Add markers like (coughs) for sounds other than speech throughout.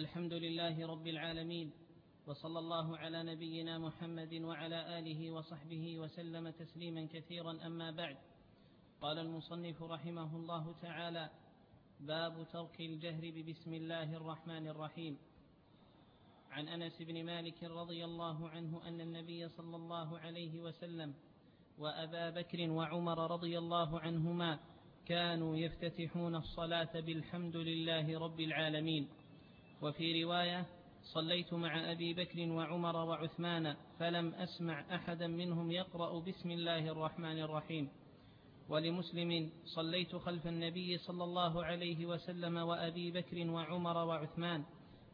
الحمد لله رب العالمين وصلى الله على نبينا محمد وعلى آله وصحبه وسلم تسليما كثيرا أما بعد. قال المصنف رحمه الله تعالى باب ترك الجهر ببسم الله الرحمن الرحيم. عن أنس بن مالك رضي الله عنه أن النبي صلى الله عليه وسلم وأبا بكر وعمر رضي الله عنهما كانوا يفتتحون الصلاة بالحمد لله رب العالمين. وفي رواية صليت مع أبي بكر وعمر وعثمان فلم أسمع أحدا منهم يقرأ بسم الله الرحمن الرحيم. ولمسلم صليت خلف النبي صلى الله عليه وسلم وأبي بكر وعمر وعثمان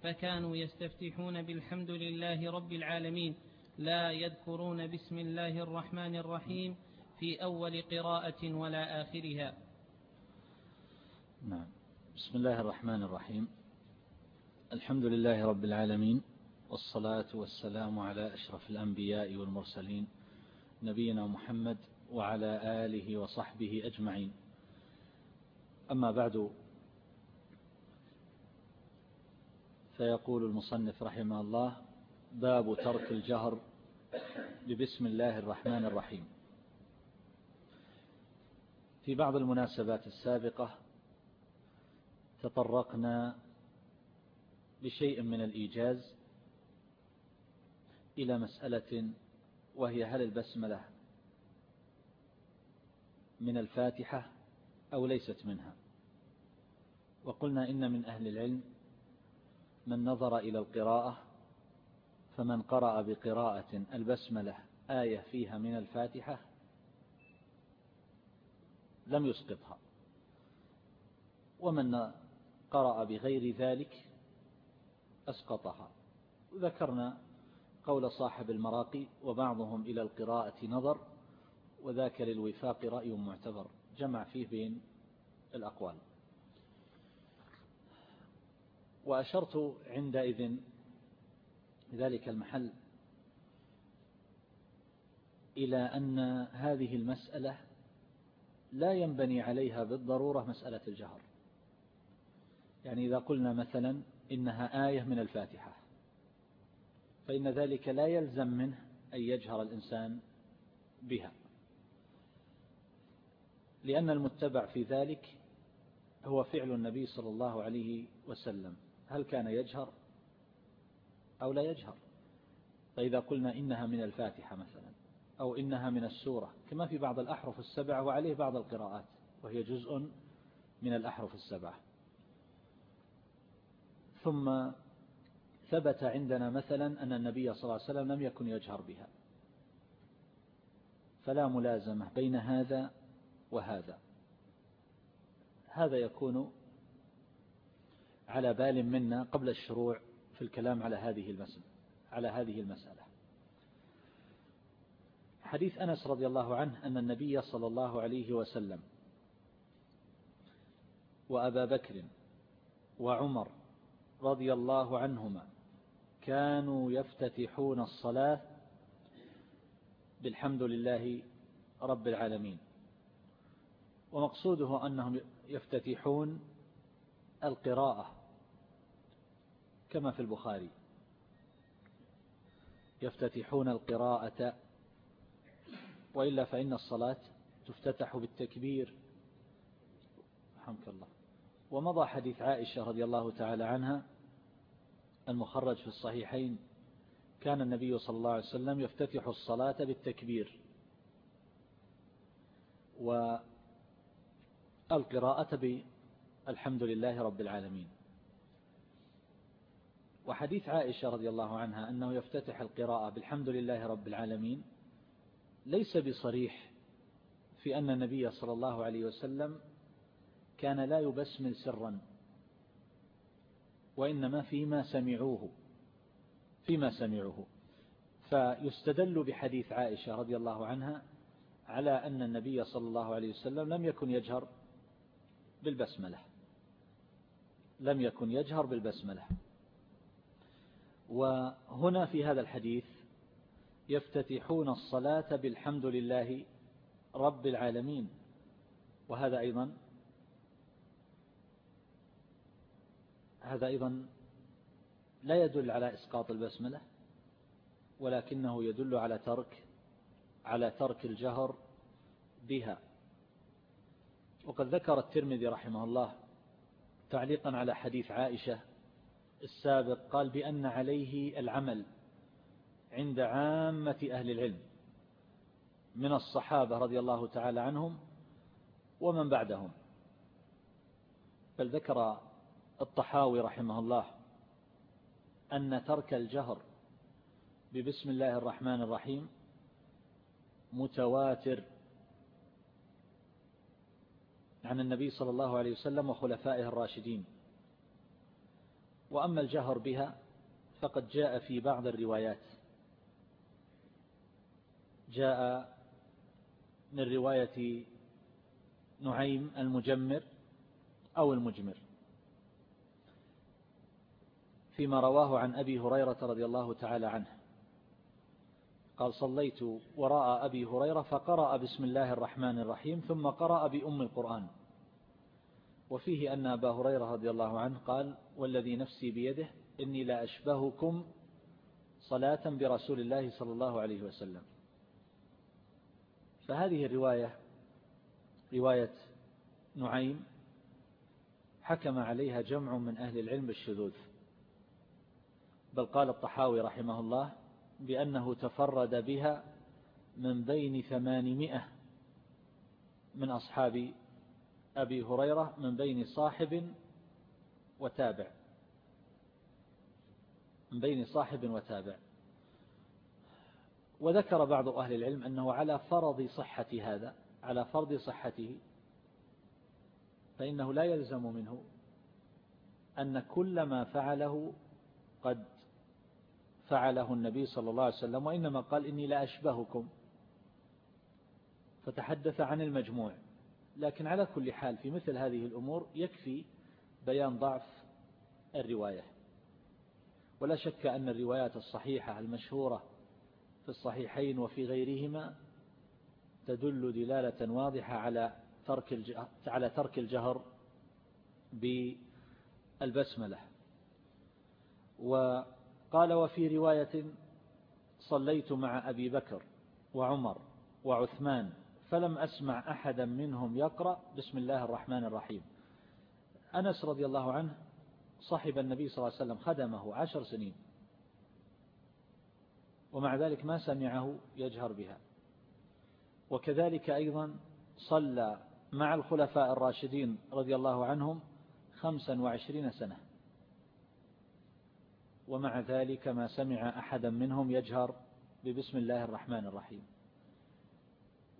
فكانوا يستفتحون بالحمد لله رب العالمين لا يذكرون بسم الله الرحمن الرحيم في أول قراءة ولا آخرها. نعم. بسم الله الرحمن الرحيم. الحمد لله رب العالمين والصلاة والسلام على أشرف الأنبياء والمرسلين نبينا محمد وعلى آله وصحبه أجمعين. أما بعد فيقول المصنف رحمه الله باب ترك الجهر ببسم الله الرحمن الرحيم. في بعض المناسبات السابقة تطرقنا بشيء من الإيجاز إلى مسألة وهي هل البسملة من الفاتحة أو ليست منها. وقلنا إن من أهل العلم من نظر إلى القراءة فمن قرأ بقراءة البسملة آية فيها من الفاتحة لم يسقطها. ومن قرأ بغير ذلك أسقطها. ذكرنا قول صاحب المراقي وبعضهم إلى القراءة نظر وذاك للوفاق رأي معتبر. جمع فيه بين الأقوال. وأشرت عندئذ ذلك المحل إلى أن هذه المسألة لا ينبني عليها بالضرورة مسألة الجهر. يعني إذا قلنا مثلا إنها آية من الفاتحة. فإن ذلك لا يلزم منه أن يجهر الإنسان بها. لأن المتبع في ذلك هو فعل النبي صلى الله عليه وسلم. هل كان يجهر أو لا يجهر؟ فإذا قلنا إنها من الفاتحة مثلا أو إنها من السورة كما في بعض الأحرف السبعة وعليه بعض القراءات وهي جزء من الأحرف السبعة ثم ثبت عندنا مثلا أن النبي صلى الله عليه وسلم لم يكن يجهر بها. فلا ملازمة بين هذا وهذا. هذا يكون على بال منا قبل الشروع في الكلام على هذه المسألة على هذه المسألة. حديث أنس رضي الله عنه أن النبي صلى الله عليه وسلم وأبا بكر وعمر رضي الله عنهما كانوا يفتتحون الصلاة بالحمد لله رب العالمين. ومقصوده أنهم يفتتحون القراءة كما في البخاري. يفتتحون القراءة وإلا فإن الصلاة تفتتح بالتكبير. رحمك الله. ومضى حديث عائشة رضي الله تعالى عنها المخرج في الصحيحين. كان النبي صلى الله عليه وسلم يفتتح الصلاة بالتكبير والقراءة بالحمد لله رب العالمين. وحديث عائشة رضي الله عنها أنه يفتتح القراءة بالحمد لله رب العالمين ليس بصريح في أن النبي صلى الله عليه وسلم كان لا يبسمل سرا وإنما فيما سمعوه فيما سمعوه. فيستدل بحديث عائشة رضي الله عنها على أن النبي صلى الله عليه وسلم لم يكن يجهر بالبسملة. لم يكن يجهر بالبسملة. وهنا في هذا الحديث يفتتحون الصلاة بالحمد لله رب العالمين. وهذا أيضا هذا أيضا لا يدل على إسقاط البسملة ولكنه يدل على ترك على ترك الجهر بها. وقد ذكر الترمذي رحمه الله تعليقا على حديث عائشة السابق قال بأن عليه العمل عند عامة أهل العلم من الصحابة رضي الله تعالى عنهم ومن بعدهم. بل ذكر الطحاوي رحمه الله أن ترك الجهر ببسم الله الرحمن الرحيم متواتر عن النبي صلى الله عليه وسلم وخلفائه الراشدين. وأما الجهر بها فقد جاء في بعض الروايات. جاء من رواية نعيم المجمر أو المجمر. فيما رواه عن أبي هريرة رضي الله تعالى عنه. قال صليت وراء أبي هريرة فقرأ بسم الله الرحمن الرحيم ثم قرأ بأم القرآن. وفيه أن أبا هريرة رضي الله عنه قال والذي نفسي بيده إني لا أشبهكم صلاة برسول الله صلى الله عليه وسلم. فهذه الرواية رواية نعيم حكم عليها جمع من أهل العلم بالشذوذ. بل قال الطحاوي رحمه الله بأنه تفرد بها من بين ثمانمائة من أصحاب أبي هريرة من بين صاحب وتابع. من بين صاحب وتابع. وذكر بعض أهل العلم أنه على فرض صحة هذا على فرض صحته فإنه لا يلزم منه أن كل ما فعله قد فعله النبي صلى الله عليه وسلم وإنما قال إني لا أشبهكم. فتحدث عن المجموع. لكن على كل حال في مثل هذه الأمور يكفي بيان ضعف الرواية. ولا شك أن الروايات الصحيحة المشهورة في الصحيحين وفي غيرهما تدل دلالة واضحة على ترك على ترك الجهر بالبسملة. وقال وفي رواية صليت مع أبي بكر وعمر وعثمان فلم أسمع أحدا منهم يقرأ. بسم الله الرحمن الرحيم. أنس رضي الله عنه صحب النبي صلى الله عليه وسلم خدمه عشر سنين ومع ذلك ما سمعه يجهر بها. وكذلك أيضا صلى مع الخلفاء الراشدين رضي الله عنهم خمسا وعشرين سنة. ومع ذلك ما سمع أحدا منهم يجهر ببسم الله الرحمن الرحيم.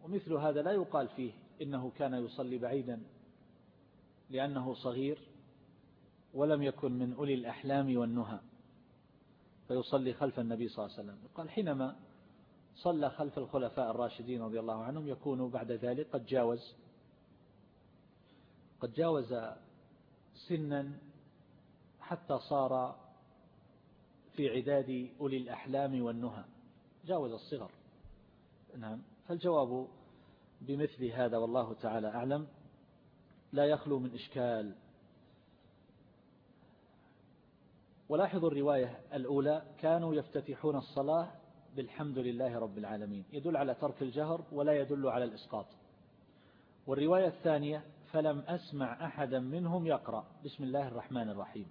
ومثل هذا لا يقال فيه إنه كان يصلي بعيدا لأنه صغير ولم يكن من أولي الأحلام والنهى فيصلي خلف النبي صلى الله عليه وسلم. قال حينما صلى خلف الخلفاء الراشدين رضي الله عنهم يكون بعد ذلك قد جاوز قد جاوز سنا حتى صار في عداد أولي الأحلام والنهى. جاوز الصغر. نعم. فالجواب بمثل هذا والله تعالى أعلم. لا يخلو من إشكال. ولاحظوا الرواية الأولى كانوا يفتتحون الصلاة بالحمد لله رب العالمين. يدل على ترك الجهر ولا يدل على الإسقاط. والرواية الثانية فلم أسمع أحدا منهم يقرأ. بسم الله الرحمن الرحيم.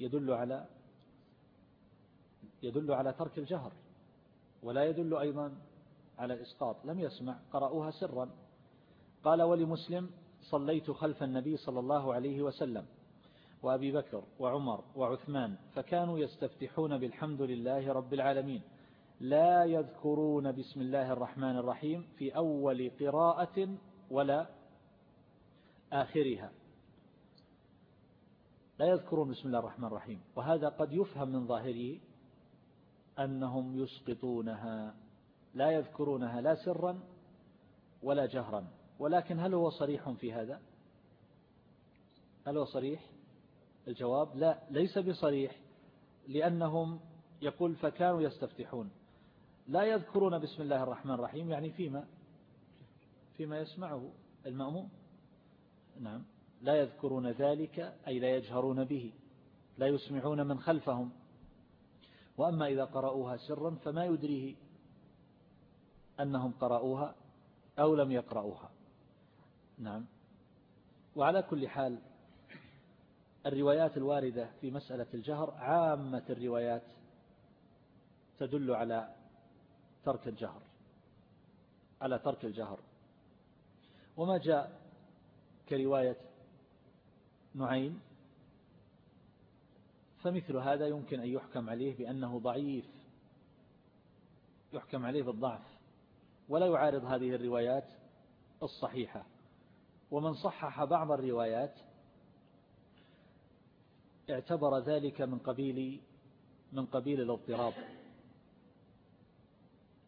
يدل على يدل على ترك الجهر ولا يدل أيضا على الإسقاط. لم يسمع قرأوها سرا. قال ولمسلم صليت خلف النبي صلى الله عليه وسلم وأبي بكر وعمر وعثمان فكانوا يستفتحون بالحمد لله رب العالمين. لا يذكرون بسم الله الرحمن الرحيم في أول قراءة ولا آخرها. لا يذكرون بسم الله الرحمن الرحيم. وهذا قد يفهم من ظاهره أنهم يسقطونها لا يذكرونها لا سرا ولا جهرا. ولكن هل هو صريح في هذا؟ هل هو صريح؟ الجواب لا ليس بصريح لأنهم يقول فكانوا يستفتحون. لا يذكرون بسم الله الرحمن الرحيم يعني فيما فيما يسمعه المأموم. نعم. لا يذكرون ذلك أي لا يجهرون به لا يسمعون من خلفهم. وأما إذا قرأوها سرا فما يدريه أنهم قرأوها أو لم يقرأوها. نعم. وعلى كل حال الروايات الواردة في مسألة الجهر عامة الروايات تدل على ترك الجهر على ترك الجهر. وما جاء كرواية نعيم فمثل هذا يمكن أن يحكم عليه بأنه ضعيف يحكم عليه بالضعف ولا يعارض هذه الروايات الصحيحة. ومن صحح بعض الروايات اعتبر ذلك من قبيل من قبيل الاضطراب.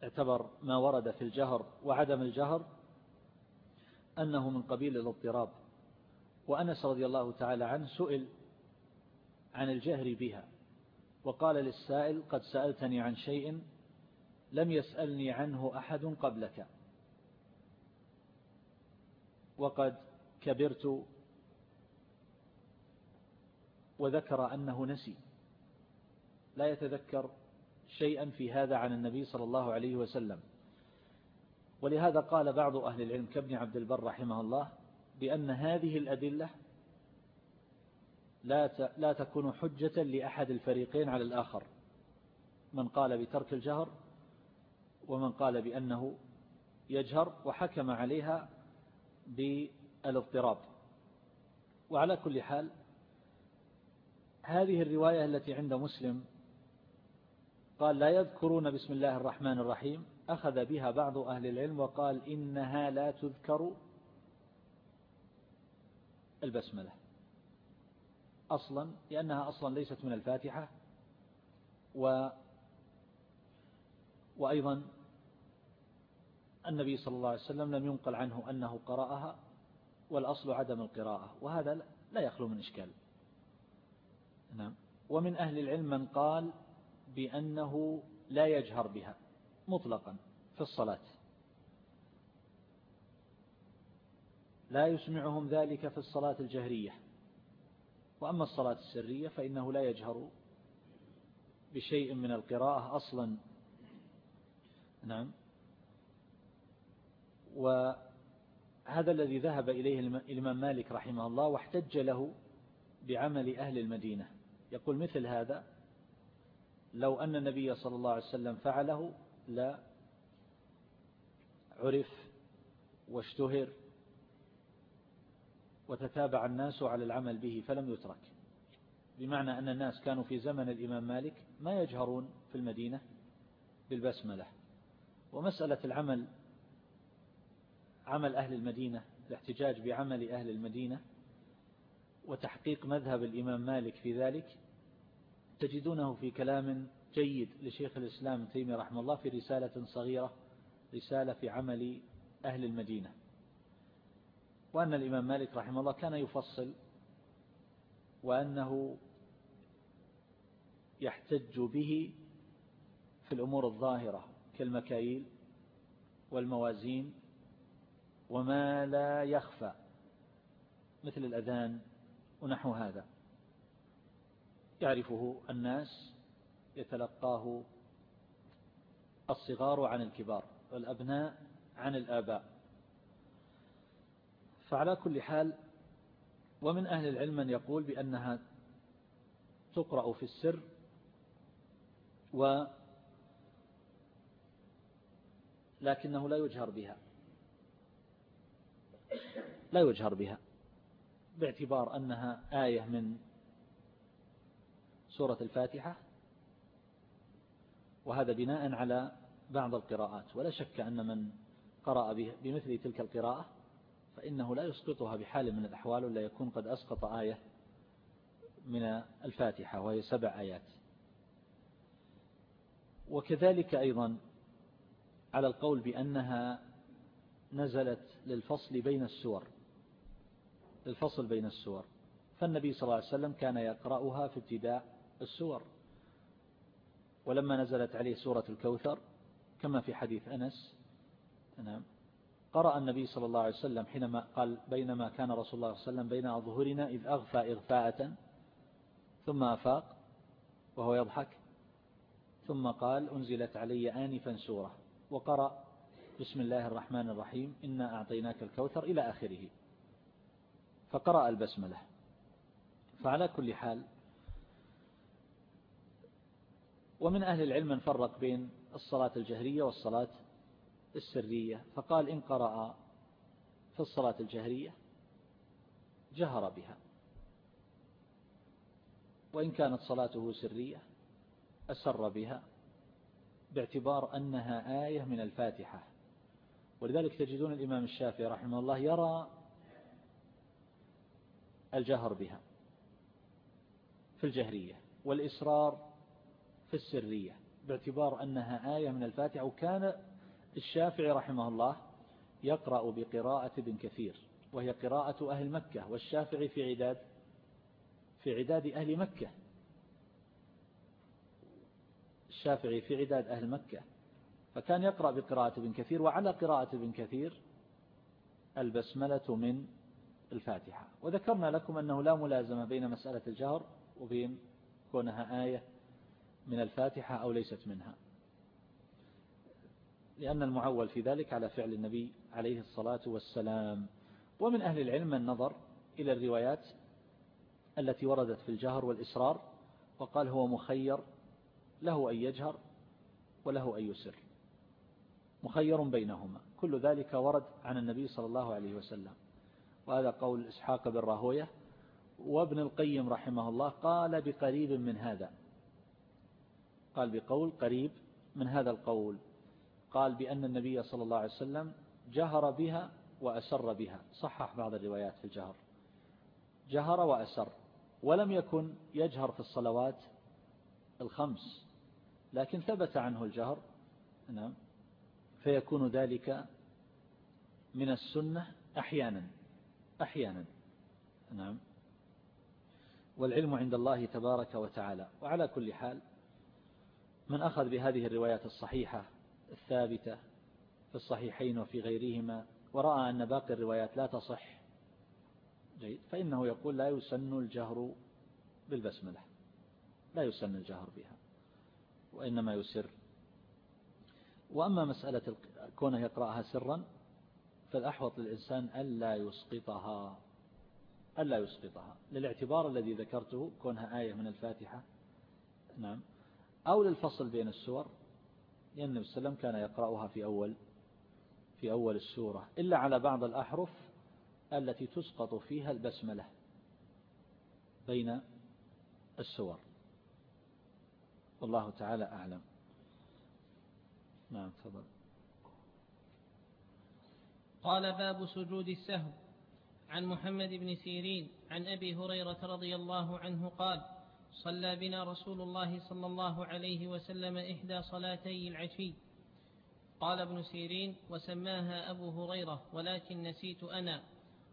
اعتبر ما ورد في الجهر وعدم الجهر أنه من قبيل الاضطراب. وأنس رضي الله تعالى عنه سئل عن الجهر بها. وقال للسائل قد سألتني عن شيء لم يسألني عنه أحد قبلك. وقد كبرت وذكر أنه نسي. لا يتذكر شيئا في هذا عن النبي صلى الله عليه وسلم. ولهذا قال بعض أهل العلم كابن عبد البر رحمه الله بأن هذه الأدلة لا لا تكون حجة لأحد الفريقين على الآخر. من قال بترك الجهر ومن قال بأنه يجهر وحكم عليها بالاضطراب. وعلى كل حال هذه الرواية التي عند مسلم قال لا يذكرون بسم الله الرحمن الرحيم أخذ بها بعض أهل العلم وقال إنها لا تذكر البسملة. أصلا لأنها أصلا ليست من الفاتحة و وأيضا النبي صلى الله عليه وسلم لم ينقل عنه أنه قرأها والأصل عدم القراءة وهذا لا يخلو من إشكال. نعم. ومن أهل العلم من قال بأنه لا يجهر بها مطلقا في الصلاة. لا يسمعهم ذلك في الصلاة الجهرية. وأما الصلاة السرية فإنه لا يجهر بشيء من القراءة أصلا. نعم. وهذا الذي ذهب إليه الإمام مالك رحمه الله واحتج له بعمل أهل المدينة. يقول مثل هذا لو أن النبي صلى الله عليه وسلم فعله لا. عرف واشتهر وتتابع الناس على العمل به فلم يترك. بمعنى أن الناس كانوا في زمن الإمام مالك ما يجهرون في المدينة بالبسملة. ومسألة العمل عمل أهل المدينة الاحتجاج بعمل أهل المدينة وتحقيق مذهب الإمام مالك في ذلك تجدونه في كلام جيد لشيخ الإسلام تيمي رحمه الله في رسالة صغيرة رسالة في عمل أهل المدينة. وأن الإمام مالك رحمه الله كان يفصل وأنه يحتج به في الأمور الظاهرة كالمكاييل والموازين وما لا يخفى مثل الأذان ونحو هذا. يعرفه الناس يتلقاه الصغار عن الكبار والأبناء عن الآباء. فعلى كل حال ومن أهل العلم من يقول بأنها تقرأ في السر و لكنه لا يجهر بها. لا يجهر بها. باعتبار أنها آية من سورة الفاتحة وهذا بناء على بعض القراءات. ولا شك أن من قرأ بمثل تلك القراءة فإنه لا يسقطها بحال من الأحوال ولا يكون قد أسقط آية من الفاتحة وهي سبع آيات. وكذلك أيضا على القول بأنها نزلت للفصل بين السور للفصل بين السور. فالنبي صلى الله عليه وسلم كان يقرأها في ابتداء السور. ولما نزلت عليه سورة الكوثر كما في حديث أنس نعم قرأ النبي صلى الله عليه وسلم حينما قال بينما كان رسول الله صلى الله عليه وسلم بين أظهرنا إذ أغفى إغفاءة ثم أفاق وهو يضحك ثم قال أنزلت علي آنفا سورة وقرأ بسم الله الرحمن الرحيم إنا أعطيناك الكوثر إلى آخره. فقرأ البسملة. فعلى كل حال ومن أهل العلم من فرق بين الصلاة الجهرية والصلاة السرية فقال إن قرأ في الصلاة الجهرية جهر بها. وإن كانت صلاته سرية أسر بها باعتبار أنها آية من الفاتحة. ولذلك تجدون الإمام الشافعي رحمه الله يرى الجهر بها في الجهرية والإسرار في السرية باعتبار أنها آية من الفاتحة وكان الشافعي رحمه الله يقرأ بقراءة ابن كثير وهي قراءة أهل مكة والشافعي في عداد في عداد أهل مكة. الشافعي في عداد أهل مكة. فكان يقرأ بقراءة ابن كثير وعلى قراءة ابن كثير البسملة من الفاتحة. وذكرنا لكم أنه لا ملازمة بين مسألة الجهر وبين كونها آية من الفاتحة أو ليست منها. لأن المعول في ذلك على فعل النبي عليه الصلاة والسلام. ومن أهل العلم النظر إلى الروايات التي وردت في الجهر والإسرار وقال هو مخير له أن يجهر وله أن يسر. مخير بينهما. كل ذلك ورد عن النبي صلى الله عليه وسلم. وهذا قول إسحاق بن راهوية. وابن القيم رحمه الله قال بقريب من هذا. قال بقول قريب من هذا القول. قال بأن النبي صلى الله عليه وسلم جهر بها وأسر بها. صحح بعض الروايات في الجهر. جهر وأسر. ولم يكن يجهر في الصلوات الخمس. لكن ثبت عنه الجهر. نعم. فيكون ذلك من السنة أحيانا. أحيانا. نعم. والعلم عند الله تبارك وتعالى. وعلى كل حال من أخذ بهذه الروايات الصحيحة الثابتة في الصحيحين وفي غيرهما ورأى أن باقي الروايات لا تصح. جيد. فإنه يقول لا يسن الجهر بالبسملة. لا يسن الجهر بها وإنما يسر. وأما مسألة كونه يقرأها سرا فالأحوط للإنسان ألا يسقطها ألا يسقطها. للاعتبار الذي ذكرته كونها آية من الفاتحة نعم أو للفصل بين السور النبي صلى الله عليه وسلم كان يقرأها في أول في أول السورة إلا على بعض الأحرف التي تسقط فيها البسملة بين السور. والله تعالى أعلم. نعم تفضل. قال باب سجود السهو. عن محمد بن سيرين عن أبي هريرة رضي الله عنه قال صلى بنا رسول الله صلى الله عليه وسلم إحدى صلاتي العشي. قال ابن سيرين وسماها أبو هريرة ولكن نسيت أنا.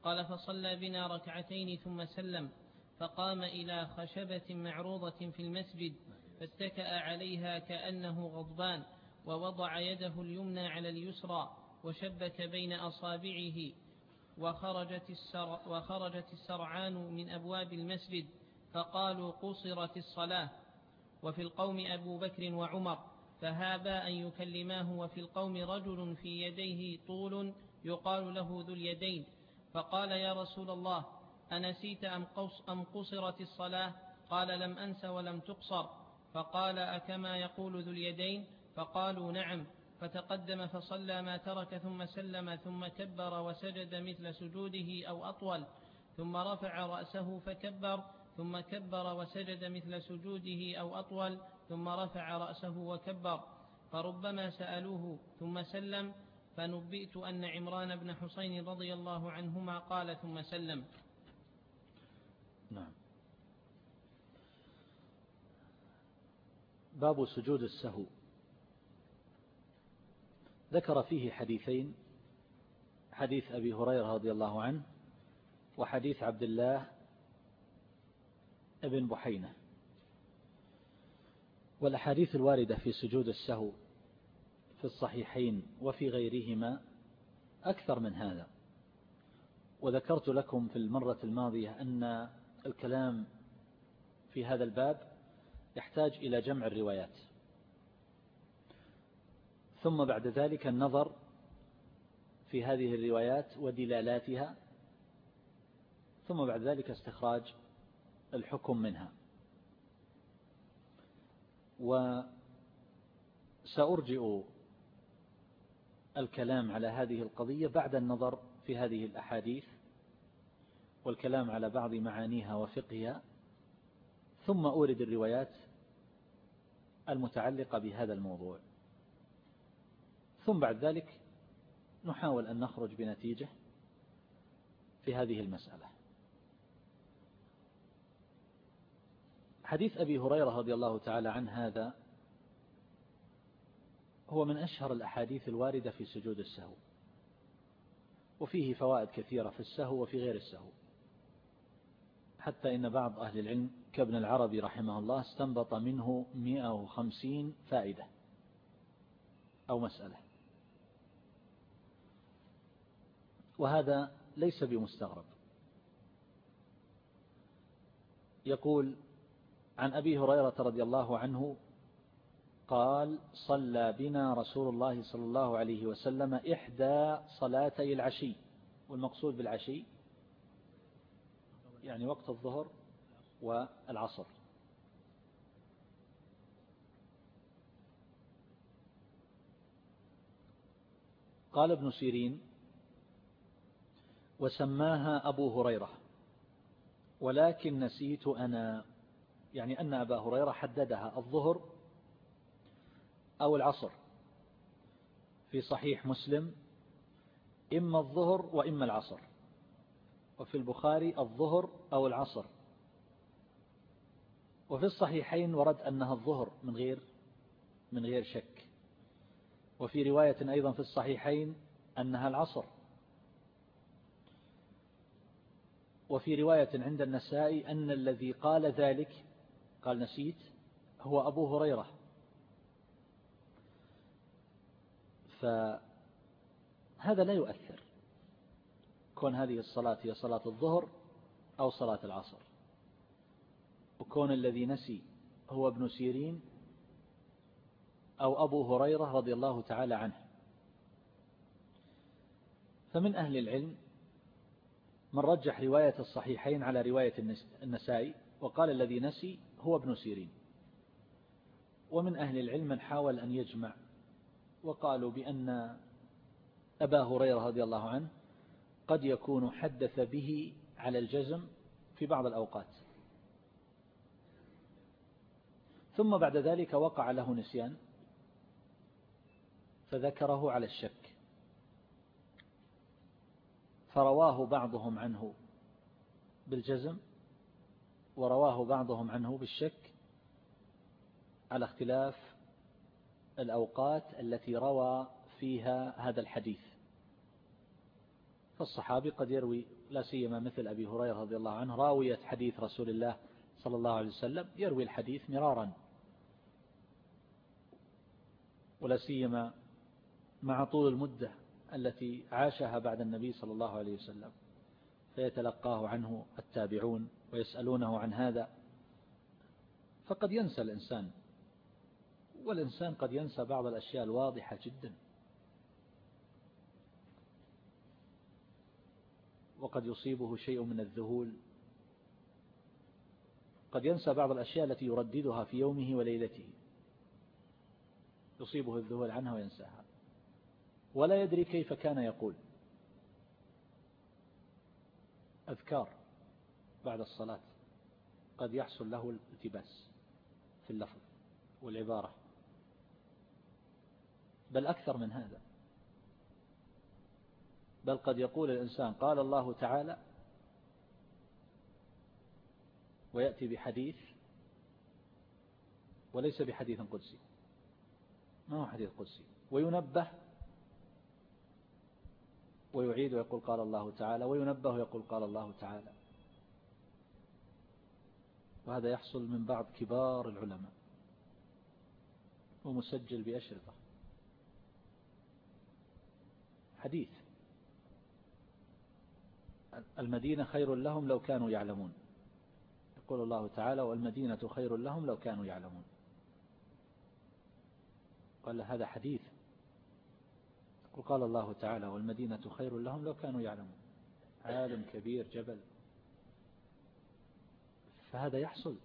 قال فصلى بنا ركعتين ثم سلم فقام إلى خشبة معروضة في المسجد فاتكأ عليها كأنه غضبان ووضع يده اليمنى على اليسرى وشبك بين أصابعه وخرجت, وخرجت السرعان من أبواب المسجد. فقالوا قصرت الصلاة. وفي القوم أبو بكر وعمر فهابا أن يكلماه وفي القوم رجل في يديه طول يقال له ذو اليدين. فقال يا رسول الله أنسيت أم قصرت الصلاة؟ قال لم أنس ولم تقصر. فقال أكما يقول ذو اليدين؟ فقالوا نعم. فتقدم فصلى ما ترك ثم سلم ثم كبر وسجد مثل سجوده أو أطول. ثم رفع رأسه فكبر ثم كبر وسجد مثل سجوده أو أطول ثم رفع رأسه وكبر فربما سألوه ثم سلم فنبئت أن عمران بن حسين رضي الله عنهما قال ثم سلم. نعم. باب سجود السهو. ذكر فيه حديثين حديث أبي هريرة رضي الله عنه وحديث عبد الله ابن بحينة. والأحاديث الواردة في سجود السهو في الصحيحين وفي غيرهما أكثر من هذا. وذكرت لكم في المرة الماضية أن الكلام في هذا الباب يحتاج إلى جمع الروايات. ثم بعد ذلك النظر في هذه الروايات ودلالاتها. ثم بعد ذلك استخراج الحكم منها. وسأرجئ الكلام على هذه القضية بعد النظر في هذه الأحاديث والكلام على بعض معانيها وفقهها ثم أورد الروايات المتعلقة بهذا الموضوع. ثم بعد ذلك نحاول أن نخرج بنتيجة في هذه المسألة. حديث أبي هريرة رضي الله تعالى عن هذا هو من أشهر الأحاديث الواردة في سجود السهو وفيه فوائد كثيرة في السهو وفي غير السهو. حتى إن بعض أهل العلم كابن العربي رحمه الله استنبط منه 150 فائدة أو مسألة. وهذا ليس بمستغرب. يقول عن أبي هريرة رضي الله عنه قال صلى بنا رسول الله صلى الله عليه وسلم إحدى صلاتي العشي. والمقصود بالعشي يعني وقت الظهر والعصر. قال ابن سيرين وسماها أبو هريرة ولكن نسيت أنا يعني أن أبا هريرة حددها الظهر أو العصر في صحيح مسلم إما الظهر وإما العصر. وفي البخاري الظهر أو العصر. وفي الصحيحين ورد أنها الظهر من غير من غير شك. وفي رواية أيضا في الصحيحين أنها العصر. وفي رواية عند النساء أن الذي قال ذلك قال نسيت هو أبو هريرة. فهذا لا يؤثر كون هذه الصلاة هي صلاة الظهر أو صلاة العصر. وكون الذي نسي هو ابن سيرين أو أبو هريرة رضي الله تعالى عنه. فمن أهل العلم من رجح رواية الصحيحين على رواية النسائي وقال الذي نسي هو ابن سيرين. ومن أهل العلم من حاول أن يجمع وقالوا بأن أبا هريرة رضي الله عنه قد يكون حدث به على الجزم في بعض الأوقات. ثم بعد ذلك وقع له نسيان فذكره على الشك. فرواه بعضهم عنه بالجزم ورواه بعضهم عنه بالشك على اختلاف الأوقات التي روى فيها هذا الحديث. فالصحابي قد يروي لا سيما مثل أبي هريرة رضي الله عنه راوية حديث رسول الله صلى الله عليه وسلم يروي الحديث مرارا. ولا سيما مع طول المدة التي عاشها بعد النبي صلى الله عليه وسلم فيتلقاه عنه التابعون. ويسألونه عن هذا. فقد ينسى الإنسان والإنسان قد ينسى بعض الأشياء الواضحة جدا. وقد يصيبه شيء من الذهول. قد ينسى بعض الأشياء التي يرددها في يومه وليلته. يصيبه الذهول عنها وينساها. ولا يدري كيف كان يقول. أذكار. بعد الصلاة قد يحصل له الالتباس في اللفظ والعبارة. بل أكثر من هذا. بل قد يقول الإنسان قال الله تعالى ويأتي بحديث وليس بحديث قدسي. ما هو حديث قدسي؟ وينبه ويعيد ويقول قال الله تعالى وينبه ويقول قال الله تعالى. وهذا يحصل من بعض كبار العلماء. ومسجل بأشرطة. حديث. المدينة خير لهم لو كانوا يعلمون. يقول الله تعالى والمدينة خير لهم لو كانوا يعلمون. قال هذا حديث. وقال الله تعالى والمدينة خير لهم لو كانوا يعلمون. عالم كبير جبل. فهذا يحصل.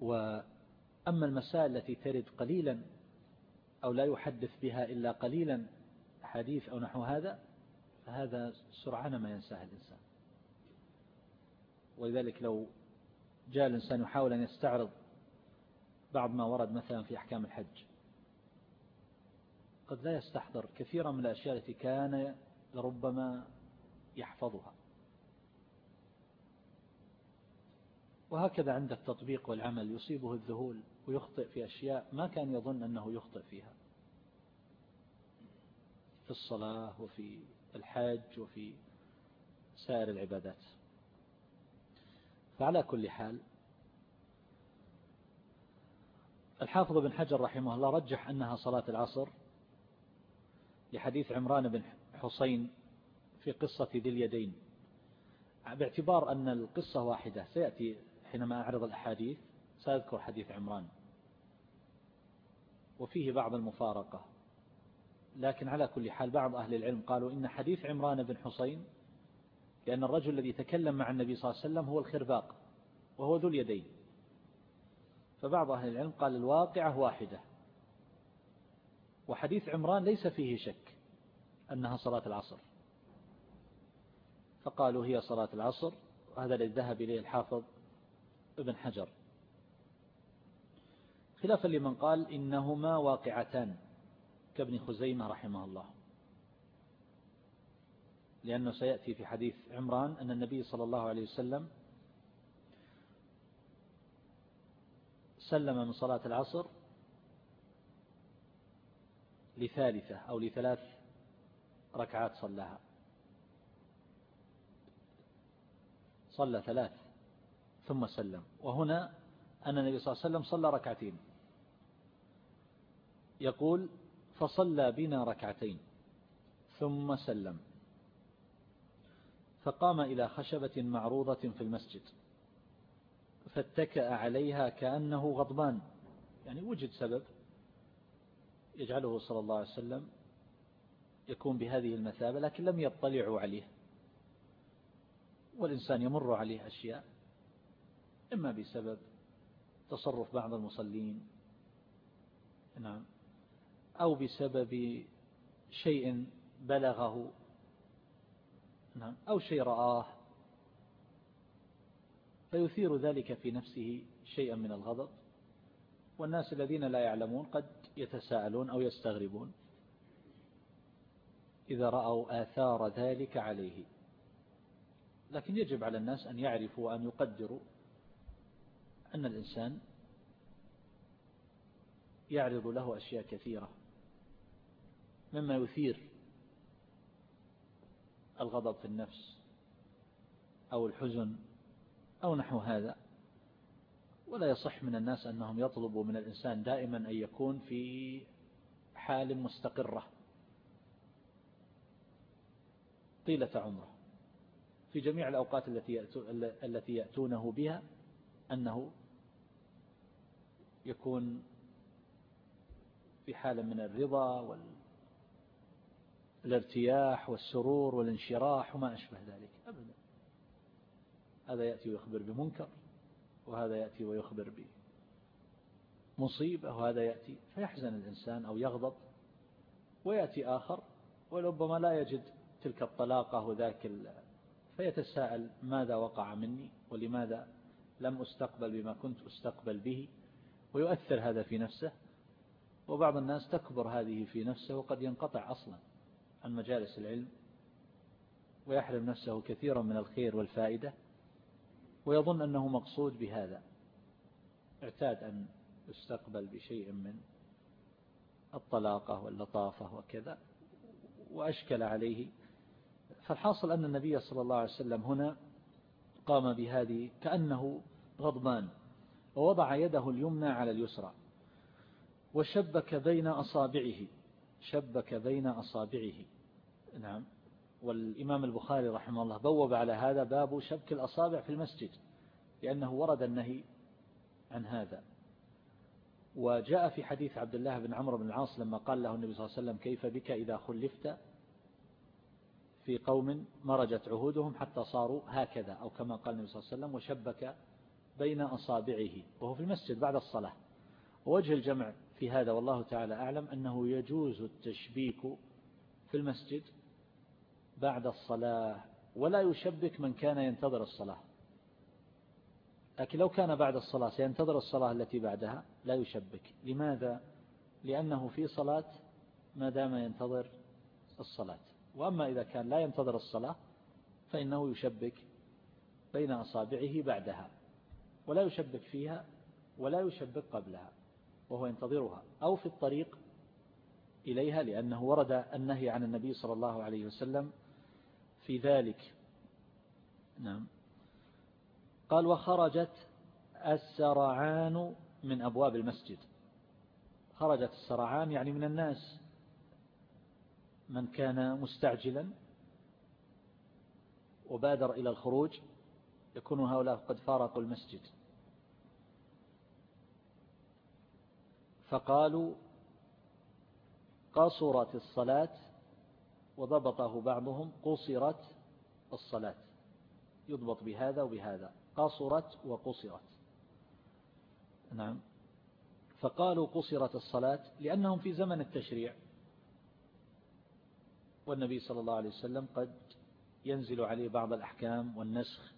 وأما المسائل التي ترد قليلا أو لا يحدث بها إلا قليلا حديث أو نحو هذا فهذا سرعان ما ينساه الإنسان. ولذلك لو جاء الإنسان يحاول أن يستعرض بعض ما ورد مثلا في أحكام الحج قد لا يستحضر كثيرا من الأشياء التي كان لربما يحفظها. وهكذا عند التطبيق والعمل يصيبه الذهول ويخطئ في أشياء ما كان يظن أنه يخطئ فيها. في الصلاة وفي الحج وفي سائر العبادات. فعلى كل حال الحافظ بن حجر رحمه الله رجح أنها صلاة العصر لحديث عمران بن حسين في قصة ذي اليدين باعتبار أن القصة واحدة. سيأتي حينما أعرض الأحاديث سأذكر حديث عمران. وفيه بعض المفارقة. لكن على كل حال بعض أهل العلم قالوا إن حديث عمران بن حسين لأن الرجل الذي تكلم مع النبي صلى الله عليه وسلم هو الخرباق وهو ذو اليدين. فبعض أهل العلم قال الواقعة واحدة. وحديث عمران ليس فيه شك أنها صلاة العصر. فقالوا هي صلاة العصر وهذا الذي ذهب إليه الحافظ ابن حجر. خلافا لمن قال إنهما واقعتان كابن خزيمة رحمه الله. لأنه سيأتي في حديث عمران أن النبي صلى الله عليه وسلم سلم من صلاة العصر لثالثة أو لثلاث ركعات صلاها. صلى ثلاث. ثم سلم. وهنا أن النبي صلى الله عليه وسلم صلى ركعتين. يقول فصلى بنا ركعتين. ثم سلم. فقام إلى خشبة معروضة في المسجد. فاتكأ عليها كأنه غضبان. يعني وجد سبب يجعله صلى الله عليه وسلم يكون بهذه المثابة لكن لم يطلعوا عليه. والإنسان يمر عليه أشياء. إما بسبب تصرف بعض المصلين نعم أو بسبب شيء بلغه نعم أو شيء رآه فيثير ذلك في نفسه شيئا من الغضب. والناس الذين لا يعلمون قد يتساءلون أو يستغربون إذا رأوا آثار ذلك عليه. لكن يجب على الناس أن يعرفوا وأن يقدروا أن الإنسان يعرض له أشياء كثيرة مما يثير الغضب في النفس أو الحزن أو نحو هذا. ولا يصح من الناس أنهم يطلبوا من الإنسان دائما أن يكون في حال مستقرة طيلة عمره. في جميع الأوقات التي يأتونه بها أنه يكون في حالة من الرضا والارتياح والسرور والانشراح وما أشبه ذلك أبدا. هذا يأتي ويخبر بمنكر وهذا يأتي ويخبر بمصيبة وهذا يأتي فيحزن الإنسان أو يغضب ويأتي آخر وربما لا يجد تلك الطلاقة وذاك فيتساءل ماذا وقع مني ولماذا لم أستقبل بما كنت أستقبل به. ويؤثر هذا في نفسه وبعض الناس تكبر هذه في نفسه وقد ينقطع أصلا عن مجالس العلم ويحرم نفسه كثيرا من الخير والفائدة ويظن أنه مقصود بهذا. اعتاد أن يستقبل بشيء من الطلاقة واللطافة وكذا وأشكل عليه. فالحاصل أن النبي صلى الله عليه وسلم هنا قام بهذه كأنه غضبان. ووضع يده اليمنى على اليسرى وشبك بين أصابعه شبك بين أصابعه. نعم. والإمام البخاري رحمه الله بوب على هذا باب شبك الأصابع في المسجد لأنه ورد النهي عن هذا. وجاء في حديث عبد الله بن عمرو بن العاص لما قال له النبي صلى الله عليه وسلم كيف بك إذا خلفت؟ في قوم مرجت عهودهم حتى صاروا هكذا أو كما قال النبي صلى الله عليه وسلم وشبك بين أصابعه وهو في المسجد بعد الصلاة. ووجه الجمع في هذا والله تعالى أعلم أنه يجوز التشبيك في المسجد بعد الصلاة ولا يشبك من كان ينتظر الصلاة. لكن لو كان بعد الصلاة سينتظر الصلاة التي بعدها لا يشبك. لماذا؟ لأنه في صلاة ما دام ينتظر الصلاة. وأما إذا كان لا ينتظر الصلاة فإنه يشبك بين أصابعه بعدها. ولا يشبك فيها ولا يشبك قبلها وهو ينتظرها أو في الطريق إليها لأنه ورد النهي عن النبي صلى الله عليه وسلم في ذلك. نعم. قال وخرجت السرعان من أبواب المسجد. خرجت السرعان يعني من الناس. من كان مستعجلا وبادر إلى الخروج يكون هؤلاء قد فارقوا المسجد. فقالوا قصرت الصلاة وضبطه بعضهم قصرت الصلاة. يضبط بهذا وبهذا. قصرت وقصرت. نعم. فقالوا قصرت الصلاة لأنهم في زمن التشريع. والنبي صلى الله عليه وسلم قد ينزل عليه بعض الأحكام والنسخ.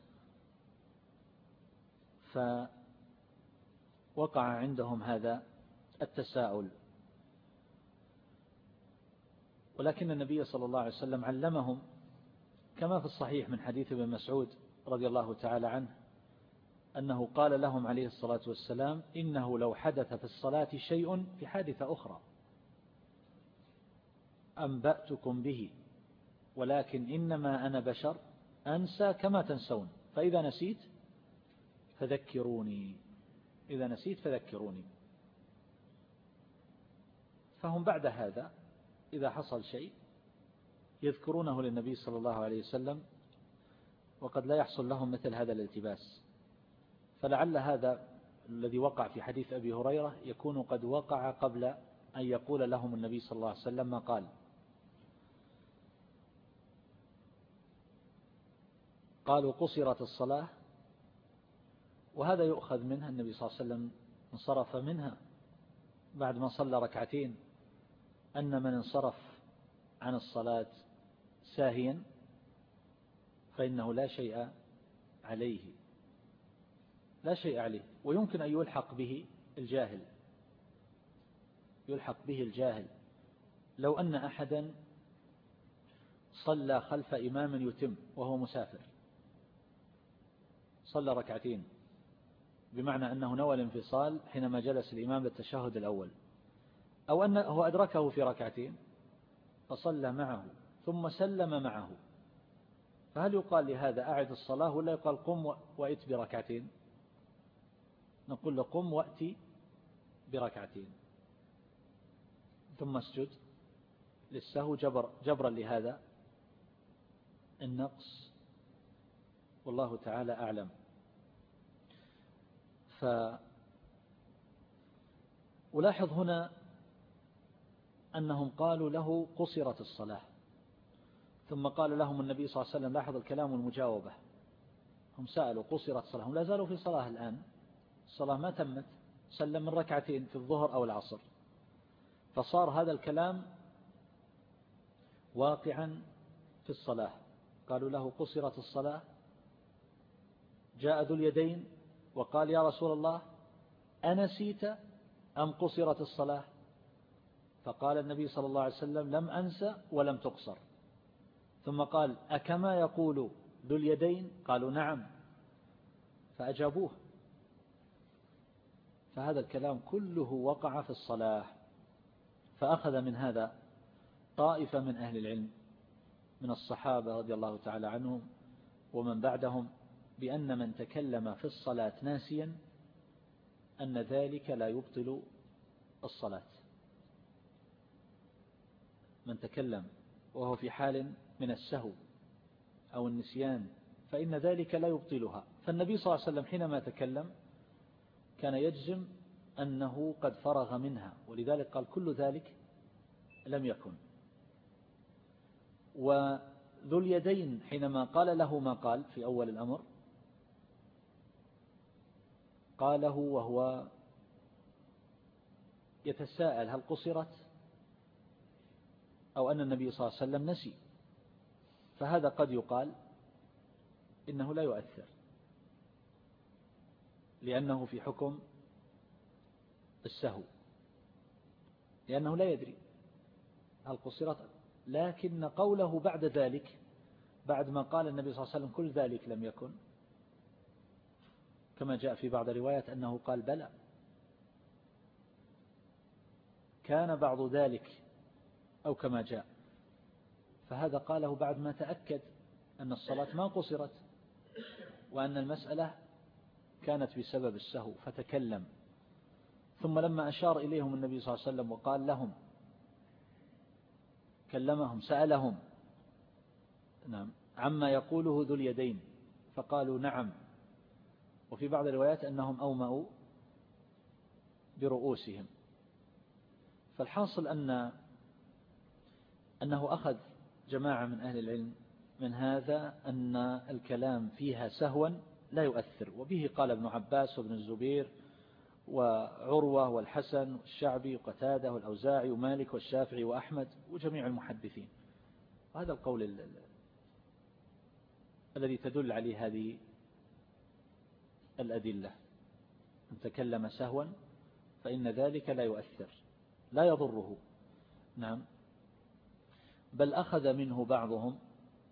فوقع عندهم هذا التساؤل. ولكن النبي صلى الله عليه وسلم علمهم كما في الصحيح من حديث ابن مسعود رضي الله تعالى عنه أنه قال لهم عليه الصلاة والسلام إنه لو حدث في الصلاة شيء في حادثة أخرى. أنبأتكم به ولكن إنما أنا بشر أنسى كما تنسون فإذا نسيت فذكروني. إذا نسيت فذكروني. فهم بعد هذا إذا حصل شيء يذكرونه للنبي صلى الله عليه وسلم وقد لا يحصل لهم مثل هذا الالتباس. فلعل هذا الذي وقع في حديث أبي هريرة يكون قد وقع قبل أن يقول لهم النبي صلى الله عليه وسلم ما قال. قالوا قصرت الصلاة وهذا يؤخذ منها النبي صلى الله عليه وسلم انصرف منها بعد ما صلى ركعتين. أن من انصرف عن الصلاة ساهيا فإنه لا شيء عليه لا شيء عليه. ويمكن أن يلحق به الجاهل يلحق به الجاهل. لو أن أحدا صلى خلف إمام يتم وهو مسافر صلى ركعتين بمعنى أنه نوى الانفصال حينما جلس الإمام بالتشهد الأول. أو أنه أدركه في ركعتين فصلى معه ثم سلم معه. فهل يقال لهذا أعد الصلاة ولا يقال قم وإت بركعتين؟ نقول له قم وأتي بركعتين. ثم اسجد. للسهو جبر جبرا لهذا النقص. والله تعالى أعلم. ف ألاحظ هنا أنهم قالوا له قصرت الصلاة. ثم قال لهم النبي صلى الله عليه وسلم لاحظ الكلام والمجاوبة. هم سألوا قصرت الصلاة هم لا زالوا في صلاة الآن. الصلاة ما تمت سلم من ركعتين في الظهر أو العصر. فصار هذا الكلام واقعا في الصلاة. قالوا له قصرت الصلاة. جاء ذو اليدين وقال يا رسول الله أنسيت أم قصرت الصلاة؟ فقال النبي صلى الله عليه وسلم لم أنسى ولم تقصر. ثم قال أكما يقول ذو اليدين؟ قالوا نعم. فأجابوه. فهذا الكلام كله وقع في الصلاة. فأخذ من هذا طائفة من أهل العلم من الصحابة رضي الله تعالى عنهم ومن بعدهم بأن من تكلم في الصلاة ناسيا أن ذلك لا يبطل الصلاة. من تكلم وهو في حال من السهو أو النسيان فإن ذلك لا يبطلها. فالنبي صلى الله عليه وسلم حينما تكلم كان يجزم أنه قد فرغ منها ولذلك قال كل ذلك لم يكن. وذو اليدين حينما قال له ما قال في أول الأمر قاله وهو يتساءل هل قصرت؟ أو أن النبي صلى الله عليه وسلم نسي. فهذا قد يقال إنه لا يؤثر. لأنه في حكم السهو. لأنه لا يدري. هل قصرت؟ لكن قوله بعد ذلك بعد ما قال النبي صلى الله عليه وسلم كل ذلك لم يكن كما جاء في بعض الروايات أنه قال بلى. كان بعض ذلك أو كما جاء. فهذا قاله بعد ما تأكد أن الصلاة ما قصرت وأن المسألة كانت بسبب السهو فتكلم. ثم لما أشار إليهم النبي صلى الله عليه وسلم وقال لهم كلمهم سألهم نعم عما يقوله ذو اليدين فقالوا نعم. وفي بعض الروايات أنهم أومأوا برؤوسهم. فالحاصل أن أنه أخذ جماعة من أهل العلم من هذا أن الكلام فيها سهوا لا يؤثر وبه قال ابن عباس وابن الزبير وعروة والحسن والشعبي وقتادة والأوزاعي ومالك والشافعي وأحمد وجميع المحدثين. وهذا القول الذي تدل عليه هذه الأدلة. أن تكلم سهوا فإن ذلك لا يؤثر لا يضره. نعم. بل أخذ منه بعضهم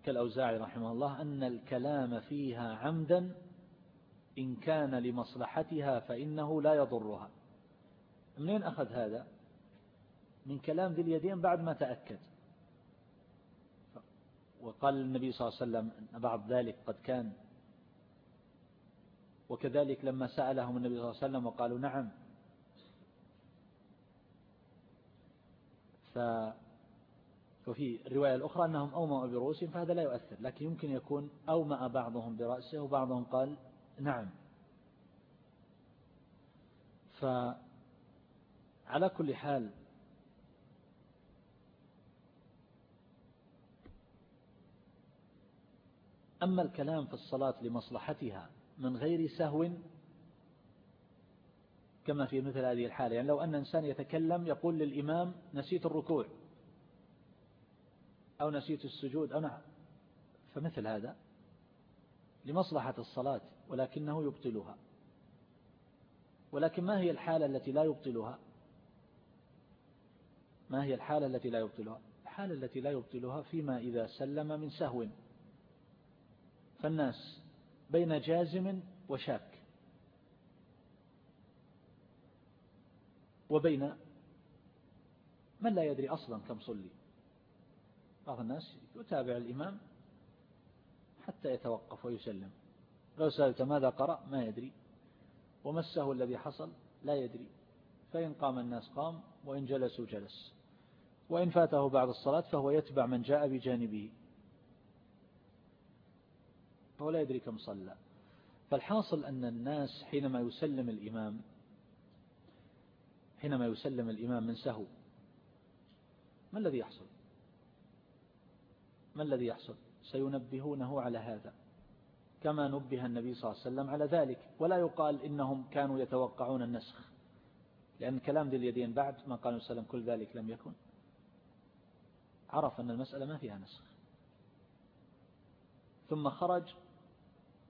كالأوزاعي رحمه الله أن الكلام فيها عمدا إن كان لمصلحتها فإنه لا يضرها. منين أخذ هذا؟ من كلام ذي اليدين بعد ما تأكد. وقال النبي صلى الله عليه وسلم أن بعض ذلك قد كان. وكذلك لما سألهم النبي صلى الله عليه وسلم وقالوا نعم. ف وفي الرواية الأخرى أنهم أومأوا برؤوسهم فهذا لا يؤثر لكن يمكن يكون أومأ بعضهم برأسه وبعضهم قال نعم. فعلى كل حال أما الكلام في الصلاة لمصلحتها من غير سهو كما في مثل هذه الحالة يعني لو أن إنسان يتكلم يقول للإمام نسيت الركوع أو نسيت السجود أو نعم. فمثل هذا لمصلحة الصلاة ولكنه يبطلها. ولكن ما هي الحالة التي لا يبطلها؟ ما هي الحالة التي لا يبطلها؟ الحالة التي لا يبطلها فيما إذا سلم من سهو. فالناس بين جازم وشاك. وبين من لا يدري أصلا كم صلي. بعض الناس يتابع الإمام حتى يتوقف ويسلم. لو سألت ماذا قرأ؟ ما يدري. ومسه الذي حصل؟ لا يدري. فإن قام الناس قام وإن جلسوا جلس. وإن فاته بعد الصلاة فهو يتبع من جاء بجانبه. فهو لا يدري كم صلى. فالحاصل أن الناس حينما يسلم الإمام حينما يسلم الإمام من سهو ما الذي يحصل؟ ما الذي يحصل؟ سينبهونه على هذا. كما نبه النبي صلى الله عليه وسلم على ذلك. ولا يقال إنهم كانوا يتوقعون النسخ. لأن كلام ذي اليدين بعد ما قال وسلم كل ذلك لم يكن. عرف أن المسألة ما فيها نسخ. ثم خرج.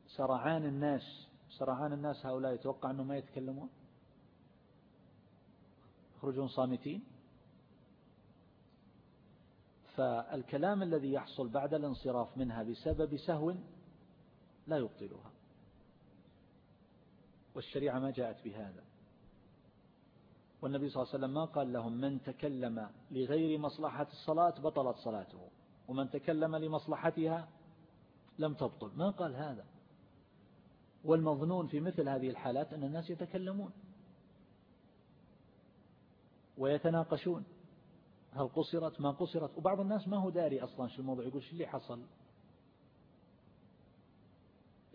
سرعان الناس. سرعان الناس هؤلاء يتوقع أنهم ما يتكلمون. يخرجون صامتين. فالكلام الذي يحصل بعد الانصراف منها بسبب سهو لا يبطلها. والشريعة ما جاءت بهذا. والنبي صلى الله عليه وسلم ما قال لهم من تكلم لغير مصلحة الصلاة بطلت صلاته ومن تكلم لمصلحتها لم تبطل. ما قال هذا؟ والمظنون في مثل هذه الحالات أن الناس يتكلمون ويتناقشون. هل قصرت؟ ما قصرت. وبعض الناس ما هو داري أصلا شو الموضوع. يقول شو اللي حصل؟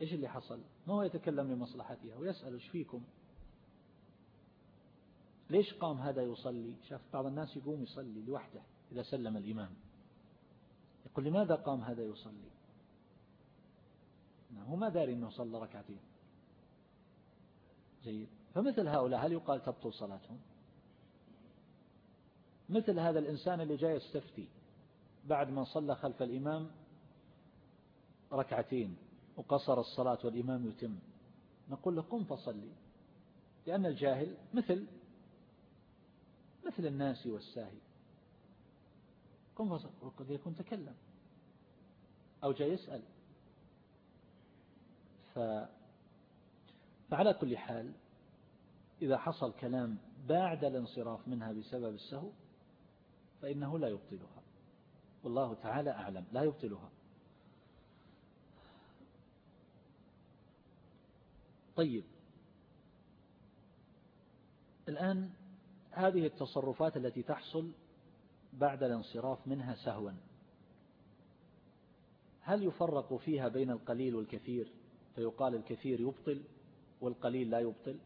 إيش اللي حصل؟ ما هو يتكلم لمصلحتها. ويسأل إيش فيكم؟ ليش قام هذا يصلي؟ شاف بعض الناس يقوم يصلي لوحده إذا سلم الإمام. يقول لماذا قام هذا يصلي؟ نعم هو ما داري أنه صلى ركعتين. جيد. فمثل هؤلاء هل يقال تبطل صلاتهم؟ مثل هذا الإنسان اللي جاي يستفتي بعد ما صلى خلف الإمام ركعتين وقصر الصلاة والإمام يتم. نقول له قم فصلي لأن الجاهل مثل مثل الناس والساهي. قم فصلي. وقد يكون تكلم أو جاي يسأل. ف... فعلى كل حال إذا حصل كلام بعد الانصراف منها بسبب السهو فإنه لا يبطلها. والله تعالى أعلم لا يبطلها. طيب. الآن هذه التصرفات التي تحصل بعد الانصراف منها سهوا. هل يفرق فيها بين القليل والكثير؟ فيقال الكثير يبطل والقليل لا يبطل.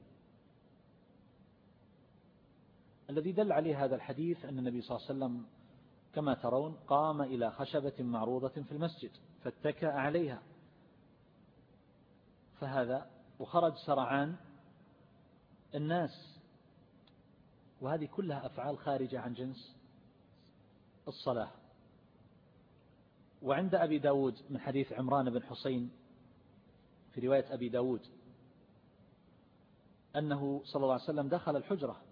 الذي دل عليه هذا الحديث أن النبي صلى الله عليه وسلم كما ترون قام إلى خشبة معروضة في المسجد فاتكأ عليها. فهذا وخرج سرعان الناس. وهذه كلها أفعال خارجة عن جنس الصلاة. وعند أبي داود من حديث عمران بن حسين في رواية أبي داود أنه صلى الله عليه وسلم دخل الحجرة.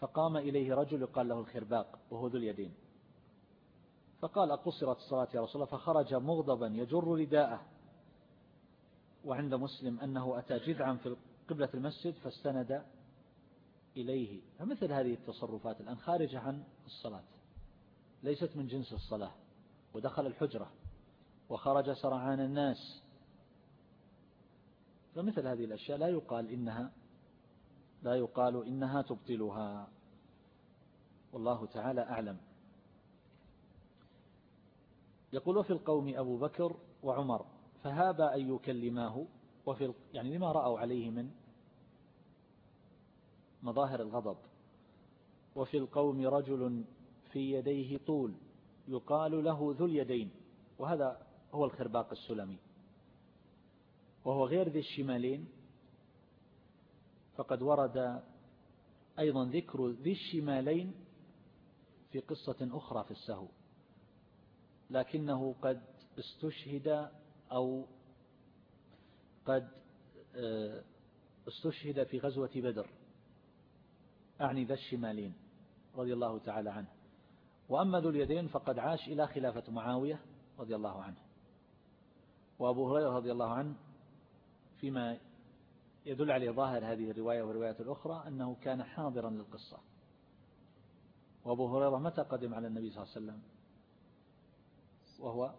فقام إليه رجل يقال له الخرباق وهو ذو اليدين. فقال أقصرت الصلاة يا رسول الله فخرج مغضبا يجر رداءه. وعند مسلم أنه أتى جذعا في قبلة المسجد فاستند إليه. فمثل هذه التصرفات الآن خارجة عن الصلاة. ليست من جنس الصلاة ودخل الحجرة وخرج سرعان الناس. فمثل هذه الأشياء لا يقال إنها لا يقال إنها تبطلها. والله تعالى أعلم. يقول في القوم أبو بكر وعمر فهاب أن يكلماه وفي يعني لما رأوا عليه من مظاهر الغضب. وفي القوم رجل في يديه طول يقال له ذو اليدين وهذا هو الخرباق السلمي. وهو غير ذي الشمالين فقد ورد أيضا ذكر ذي الشمالين في قصة أخرى في السهو لكنه قد استشهد أو قد آه، استشهد في غزوة بدر أعني ذا الشمالين رضي الله تعالى عنه. وأما ذو اليدين فقد عاش إلى خلافة معاوية رضي الله عنه. وأبو هريرة رضي الله عنه فيما يدل عليه ظاهر هذه الرواية والروايات الأخرى أنه كان حاضرا للقصة. وأبو هريرة متى قدم على النبي صلى الله عليه وسلم؟ وهو؟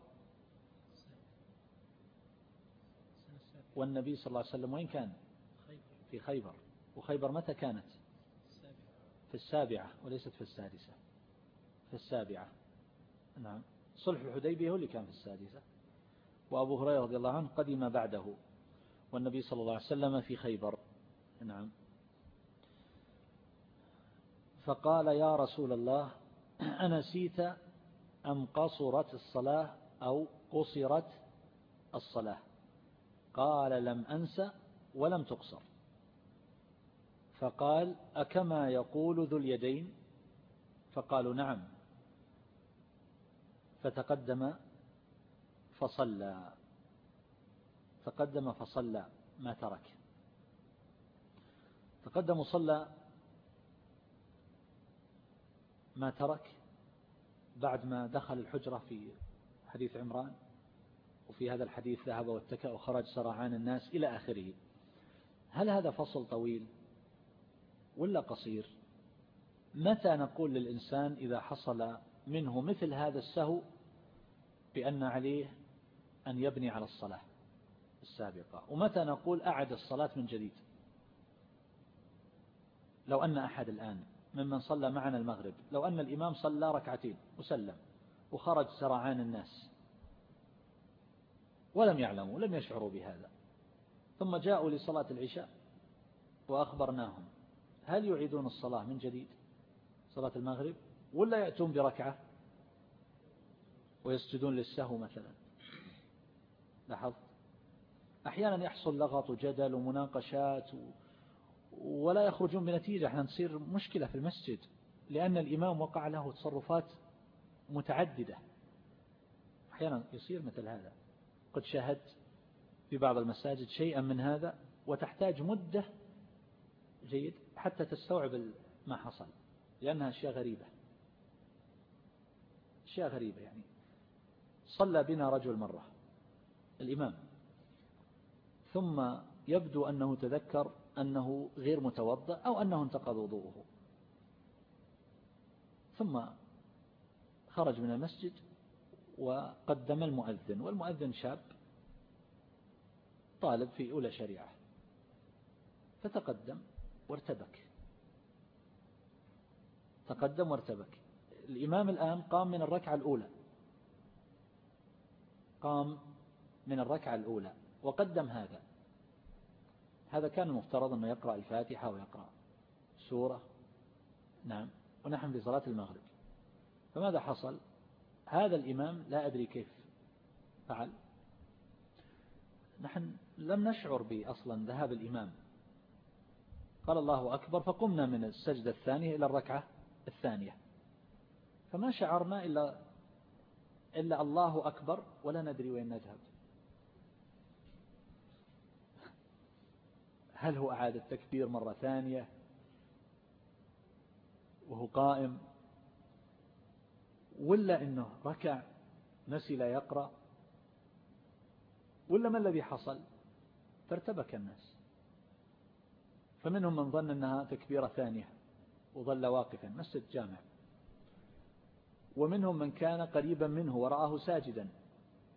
والنبي صلى الله عليه وسلم وين كان؟ في خيبر. وخيبر متى كانت؟ في السابعة وليست في السادسة. في السابعة. نعم. صلح الحديبية هو اللي كان في السادسة. وأبو هريرة رضي الله عنه قدم بعده. والنبي صلى الله عليه وسلم في خيبر. نعم. فقال يا رسول الله أنسيت أم قصرت الصلاة أو قصرت الصلاة؟ قال لم أنسى ولم تقصر. فقال أكما يقول ذو اليدين؟ فقالوا نعم. فتقدم فصلى. تقدم فصلى ما ترك. تقدم وصلى ما ترك بعد ما دخل الحجرة في حديث عمران وفي هذا الحديث ذهب واتكأ وخرج سرعان الناس إلى آخره. هل هذا فصل طويل ولا قصير؟ متى نقول للإنسان إذا حصل منه مثل هذا السهو بأن عليه أن يبني على الصلاة؟ السابقة. ومتى نقول أعد الصلاة من جديد؟ لو أن أحد الآن ممن صلى معنا المغرب لو أن الإمام صلى ركعتين وسلم وخرج سرعان الناس ولم يعلموا لم يشعروا بهذا ثم جاءوا لصلاة العشاء وأخبرناهم هل يعيدون الصلاة من جديد؟ صلاة المغرب؟ ولا يأتون بركعة؟ ويسجدون للسهو مثلا. لاحظت؟ أحيانا يحصل لغط وجدل ومناقشات ولا يخرجون بنتيجة. إحنا نصير مشكلة في المسجد لأن الإمام وقع له تصرفات متعددة. أحيانا يصير مثل هذا. قد شاهدت في بعض المساجد شيئا من هذا وتحتاج مدة جيد حتى تستوعب ما حصل لأنها أشياء غريبة. أشياء غريبة يعني. صلى بنا رجل مرة الإمام. ثم يبدو أنه تذكر أنه غير متوضأ أو أنه انتقض وضوءه. ثم خرج من المسجد وقدم المؤذن والمؤذن شاب طالب في أولى شريعة. فتقدم وارتبك. تقدم وارتبك. الإمام الآن قام من الركعة الأولى. قام من الركعة الأولى. وقدم هذا. هذا كان المفترض أنه يقرأ الفاتحة ويقرأ سورة. نعم. ونحن في صلاة المغرب. فماذا حصل؟ هذا الإمام لا أدري كيف فعل. نحن لم نشعر بأصلا ذهاب الإمام. قال الله أكبر فقمنا من السجدة الثانية إلى الركعة الثانية. فما شعرنا إلا, إلا الله أكبر ولا ندري وين نذهب. هل هو أعاد التكبير مرة ثانية وهو قائم ولا إنه ركع نسي لا يقرأ ولا ما الذي حصل؟ فارتبك الناس. فمنهم من ظن أنها تكبيرة ثانية وظل واقفا مسجد جامع. ومنهم من كان قريبا منه ورآه ساجدا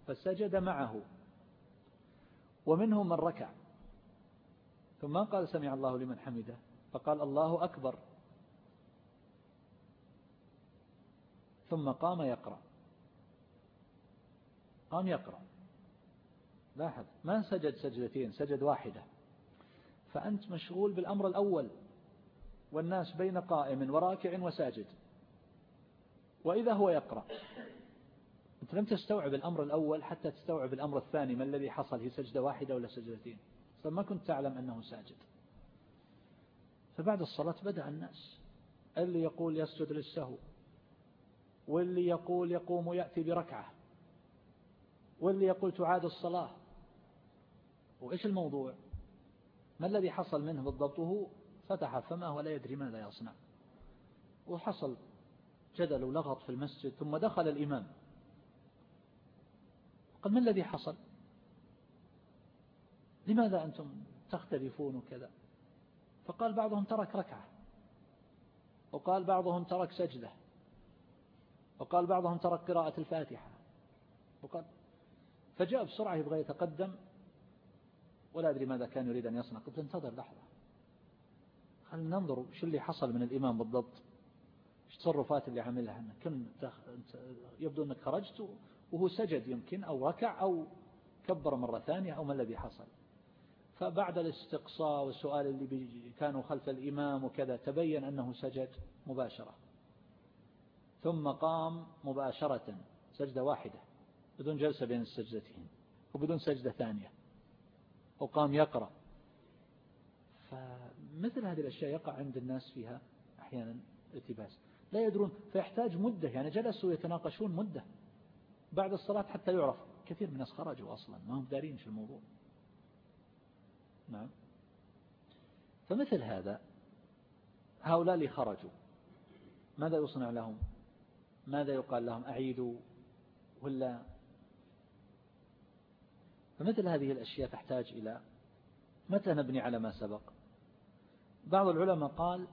فسجد معه. ومنهم من ركع ثم قال سمع الله لمن حمده. فقال الله أكبر. ثم قام يقرأ. قام يقرأ. لاحظ ما سجد سجدتين سجد واحدة. فأنت مشغول بالأمر الأول. والناس بين قائم وراكع وساجد. وإذا هو يقرأ. أنت لم تستوعب الأمر الأول حتى تستوعب الأمر الثاني ما الذي حصل هي سجدة واحدة ولا سجدتين؟ فما كنت تعلم أنه ساجد. فبعد الصلاة بدأ الناس. اللي يقول يسجد للسهو واللي يقول يقوم ويأتي بركعة واللي يقول تعاد الصلاة. وإيش الموضوع؟ ما الذي حصل منه بالضبط؟ وهو فتح فمه ولا يدري ماذا يصنع. وحصل جدل ولغط في المسجد ثم دخل الإمام. قال ما الذي حصل؟ لماذا أنتم تختلفون وكذا؟ فقال بعضهم ترك ركعة وقال بعضهم ترك سجدة وقال بعضهم ترك قراءة الفاتحة وقال فجاء بسرعة يبغى يتقدم ولا أدري ماذا كان يريد أن يصنع قلت انتظر لحظة. خلينا ننظر شو اللي حصل من الإمام بالضبط إيش التصرفات اللي عملها كنت يبدو أنك خرجت وهو سجد يمكن أو ركع أو كبر مرة ثانية أو ما الذي حصل. فبعد الاستقصاء والسؤال اللي كانوا خلف الإمام وكذا تبين أنه سجد مباشرة. ثم قام مباشرة سجدة واحدة بدون جلسة بين السجدتين وبدون سجدة ثانية وقام يقرأ. فمثل هذه الأشياء يقع عند الناس فيها أحيانا التباس. لا يدرون فيحتاج مدة يعني جلسوا يتناقشون مدة بعد الصلاة حتى يعرف. كثير من الناس خرجوا أصلا ما هم دارين في الموضوع. نعم. فمثل هذا هؤلاء اللي خرجوا ماذا يصنع لهم؟ ماذا يقال لهم؟ أعيدوا ولا؟ فمثل هذه الأشياء تحتاج إلى متى نبني على ما سبق؟ بعض العلماء قال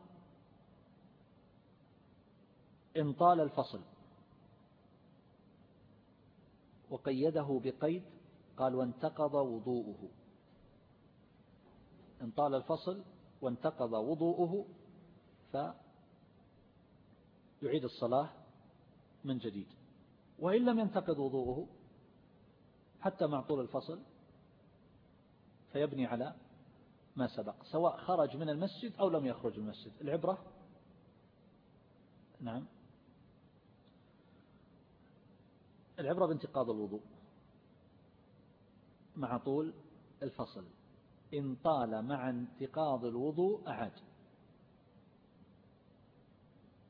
إن طال الفصل. وقيده بقيد قال وانتقض وضوءه. إن طال الفصل وانتقض وضوءه يعيد الصلاة من جديد. وإن لم ينتقد وضوءه حتى مع طول الفصل فيبني على ما سبق سواء خرج من المسجد أو لم يخرج من المسجد. العبرة؟ نعم. العبرة بانتقاض الوضوء مع طول الفصل. إن طال مع انتقاض الوضوء أعاد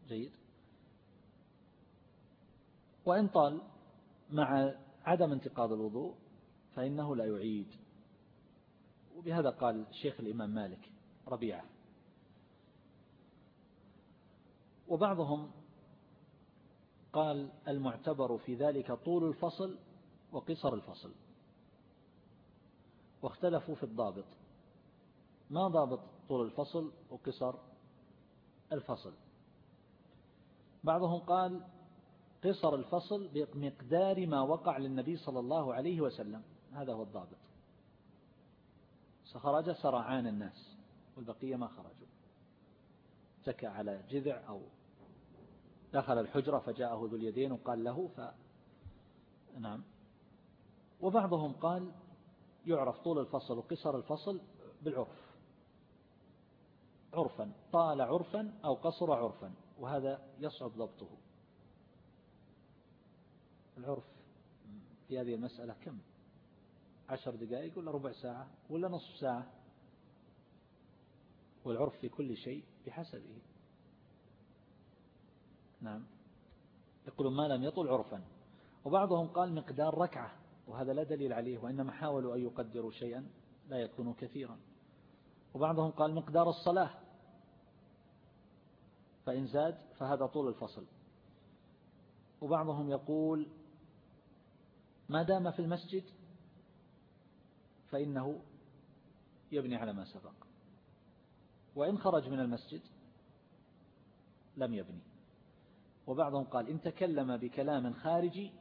جيد. وإن طال مع عدم انتقاض الوضوء فإنه لا يعيد. وبهذا قال شيخ الإمام مالك ربيعة. وبعضهم قال المعتبر في ذلك طول الفصل وقصر الفصل. واختلفوا في الضابط. ما ضابط طول الفصل وقصر الفصل. بعضهم قال قصر الفصل بمقدار ما وقع للنبي صلى الله عليه وسلم. هذا هو الضابط. سخرج سرعان الناس والبقية ما خرجوا. تكى على جذع أو دخل الحجرة فجاءه ذو اليدين وقال له ف نعم. وبعضهم قال يعرف طول الفصل وقصر الفصل بالعرف. عرفا طال عرفا أو قصر عرفا وهذا يصعب ضبطه. العرف في هذه المسألة كم؟ عشر دقائق ولا ربع ساعة ولا نصف ساعة؟ والعرف في كل شيء بحسبه. نعم. يقولون ما لم يطل عرفا. وبعضهم قال مقدار ركعة. وهذا لا دليل عليه وإنما حاولوا أن يقدروا شيئا لا يكون كثيرا. وبعضهم قال مقدار الصلاة فإن زاد فهذا طول الفصل. وبعضهم يقول ما دام في المسجد فإنه يبني على ما سبق. وإن خرج من المسجد لم يبني. وبعضهم قال إن تكلم بكلام خارجي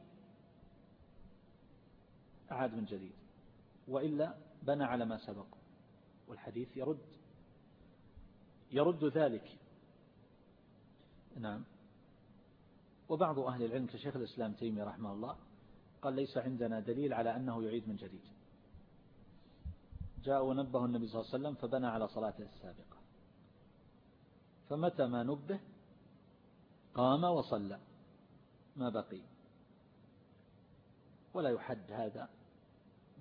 أعاد من جديد وإلا بنى على ما سبق والحديث يرد يرد ذلك. نعم. وبعض أهل العلم كشيخ الإسلام تيمي رحمه الله قال ليس عندنا دليل على أنه يعيد من جديد. جاء ونبه النبي صلى الله عليه وسلم فبنى على صلاته السابقة. فمتى ما نبه قام وصلى ما بقي. ولا يحد هذا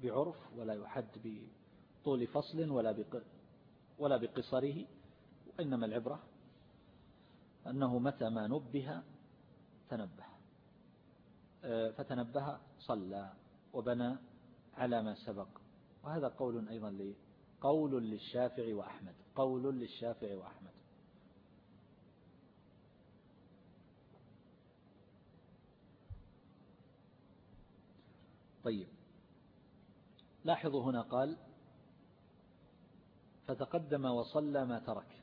بعرف ولا يحد بطول فصل ولا ولا بقصره وإنما العبرة أنه متى ما نبه تنبه. آه، فتنبه صلى وبنى على ما سبق. وهذا قول أيضا قول للشافعي وأحمد قول للشافعي وأحمد. طيب. لاحظوا هنا قال فتقدم وصلى ما ترك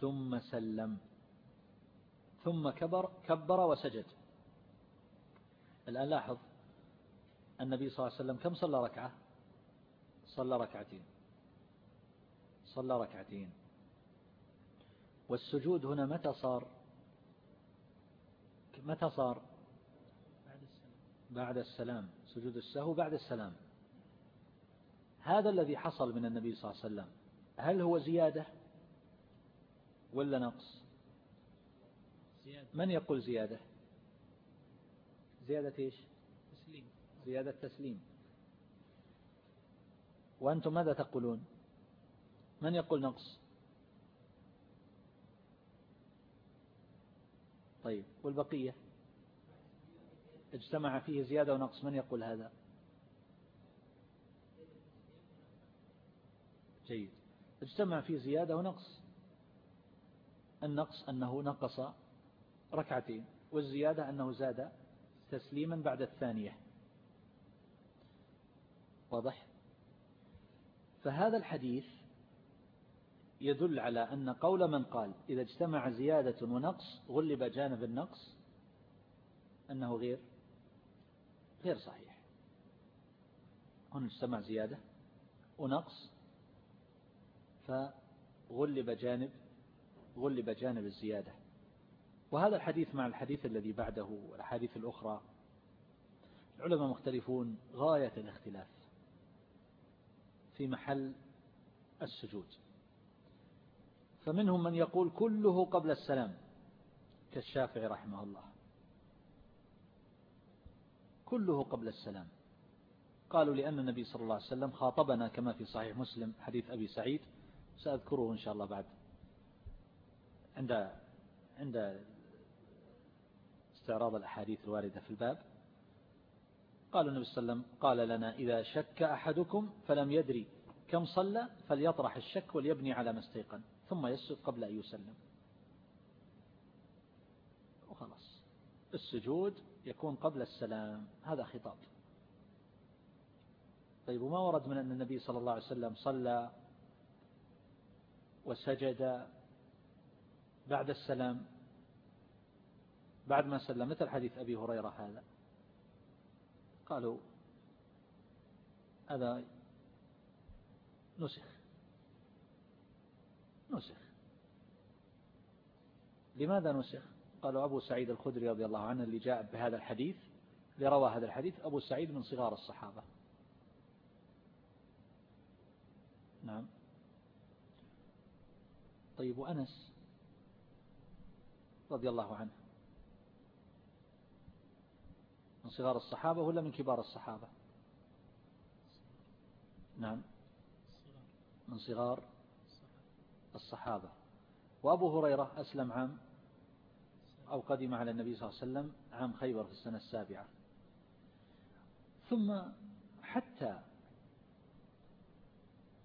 ثم سلم ثم كبر كبر وسجد. الآن لاحظ النبي صلى الله عليه وسلم كم صلى ركعة؟ صلى ركعتين. صلى ركعتين. والسجود هنا متى صار؟ متى صار؟ بعد السلام. سجود السهو بعد السلام. هذا الذي حصل من النبي صلى الله عليه وسلم هل هو زيادة ولا نقص؟ زيادة. من يقول زيادة؟ زيادة إيش؟ تسليم. زيادة تسليم. وأنتم ماذا تقولون؟ من يقول نقص؟ طيب والبقية؟ اجتمع فيه زيادة ونقص من يقول هذا؟ جيد. اجتمع فيه زيادة ونقص. النقص أنه نقص ركعتين والزيادة أنه زاد تسليما بعد الثانية. واضح؟ فهذا الحديث يدل على أن قول من قال إذا اجتمع زيادة ونقص غلب جانب النقص أنه غير غير صحيح. هنا اجتمع زيادة. ونقص فغلب جانب غلب جانب الزيادة. وهذا الحديث مع الحديث الذي بعده والأحاديث الأخرى. العلماء مختلفون غاية الاختلاف في محل السجود. فمنهم من يقول كله قبل السلام كالشافعي رحمه الله. كله قبل السلام. قالوا لأن النبي صلى الله عليه وسلم خاطبنا كما في صحيح مسلم حديث أبي سعيد. سأذكره إن شاء الله بعد. عند عند استعراض الأحاديث الواردة في الباب. قال النبي صلى الله عليه وسلم قال لنا إذا شك أحدكم فلم يدري كم صلى فليطرح الشك وليبني على ما استيقن ثم يسجد قبل أن يسلم. وخلاص. السجود يكون قبل السلام هذا خطاب. طيب وما ورد من أن النبي صلى الله عليه وسلم صلى وسجد بعد السلام؟ بعد ما سلم مثل حديث أبي هريرة هذا. قالوا هذا نسخ. نسخ. لماذا نسخ؟ قالوا أبو سعيد الخدري رضي الله عنه اللي جاء بهذا الحديث لروى هذا الحديث أبو سعيد من صغار الصحابة. نعم. طيب وأنس رضي الله عنه. من صغار الصحابة ولا من كبار الصحابة؟ نعم. من صغار الصحابة. وأبو هريرة أسلم عام أو قدم على النبي صلى الله عليه وسلم عام خيبر في السنة السابعة. ثم حتى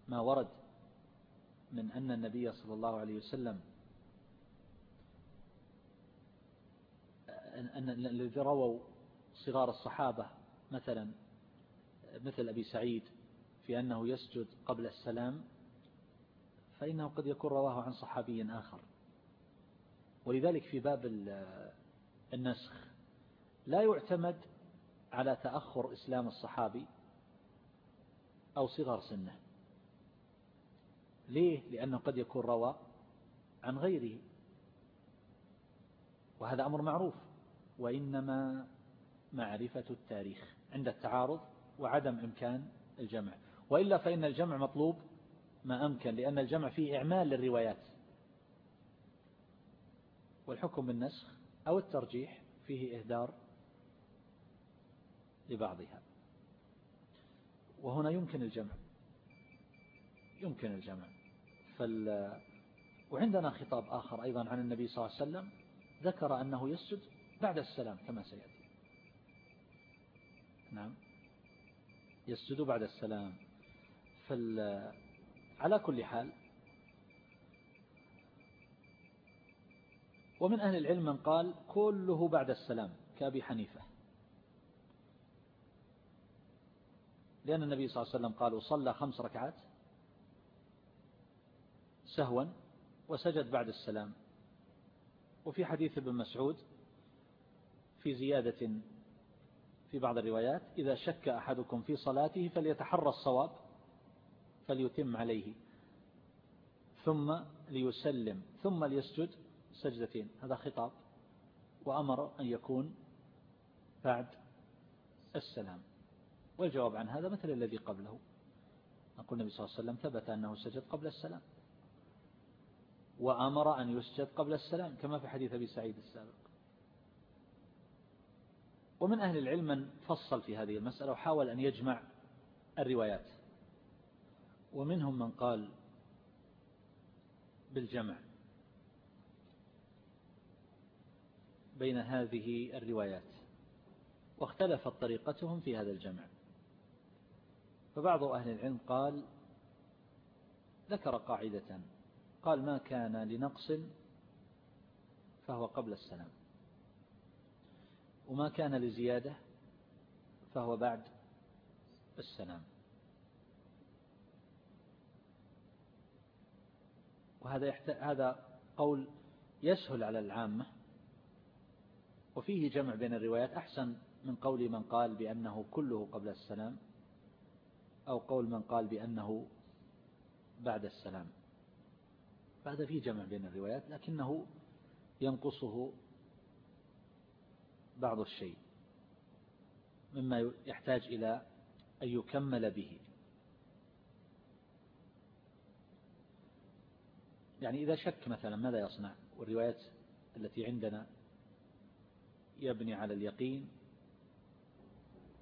ما ورد من أن النبي صلى الله عليه وسلم أن الذي رووا صغار الصحابة مثلا مثل أبي سعيد في أنه يسجد قبل السلام فإنه قد يكون رواه عن صحابي آخر. ولذلك في باب النسخ. لا يعتمد على تأخر إسلام الصحابي أو صغر سنه. ليه؟ لأنه قد يكون روى عن غيره. وهذا أمر معروف. وإنما معرفة التاريخ عند التعارض وعدم إمكان الجمع. وإلا فإن الجمع مطلوب ما أمكن لأن الجمع فيه إعمال للروايات. والحكم بالنسخ أو الترجيح فيه إهدار لبعضها. وهنا يمكن الجمع. يمكن الجمع. فال وعندنا خطاب آخر أيضا عن النبي صلى الله عليه وسلم ذكر أنه يسجد بعد السلام كما سيأتي. نعم. يسجد بعد السلام. فال على كل حال ومن أهل العلم من قال كله بعد السلام كأبي حنيفة. لأن النبي صلى الله عليه وسلم قال صلى خمس ركعات سهوا وسجد بعد السلام. وفي حديث ابن مسعود في زيادة في بعض الروايات إذا شك أحدكم في صلاته فليتحرى الصواب فليتم عليه ثم ليسلم ثم ليسجد سجدتين. هذا خطاب. وأمر أن يكون بعد السلام. والجواب عن هذا مثل الذي قبله. نقول النبي صلى الله عليه وسلم ثبت أنه سجد قبل السلام. وأمر أن يسجد قبل السلام كما في حديث أبي سعيد السابق. ومن أهل العلم من فصل في هذه المسألة وحاول أن يجمع الروايات. ومنهم من قال بالجمع. بين هذه الروايات واختلفت طريقتهم في هذا الجمع. فبعض أهل العلم قال ذكر قاعدة قال ما كان لنقص فهو قبل السلام وما كان لزيادة فهو بعد السلام. وهذا هذا قول يسهل على العامة وفيه جمع بين الروايات أحسن من قول من قال بأنه كله قبل السلام أو قول من قال بأنه بعد السلام. فهذا فيه جمع بين الروايات لكنه ينقصه بعض الشيء مما يحتاج إلى أن يكمل به. يعني إذا شك مثلا ماذا يصنع؟ والروايات التي عندنا يبني على اليقين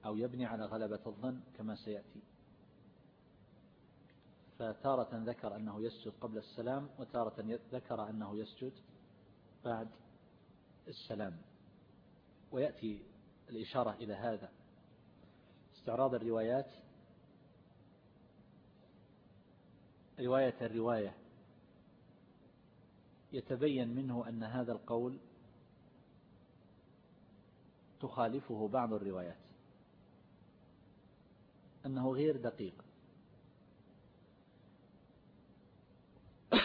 أو يبني على غلبة الظن كما سيأتي. فتارة ذكر أنه يسجد قبل السلام وتارة ذكر أنه يسجد بعد السلام. ويأتي الإشارة إلى هذا. استعراض الروايات. رواية الرواية. يتبين منه أن هذا القول تخالفه بعض الروايات. أنه غير دقيق. (coughs)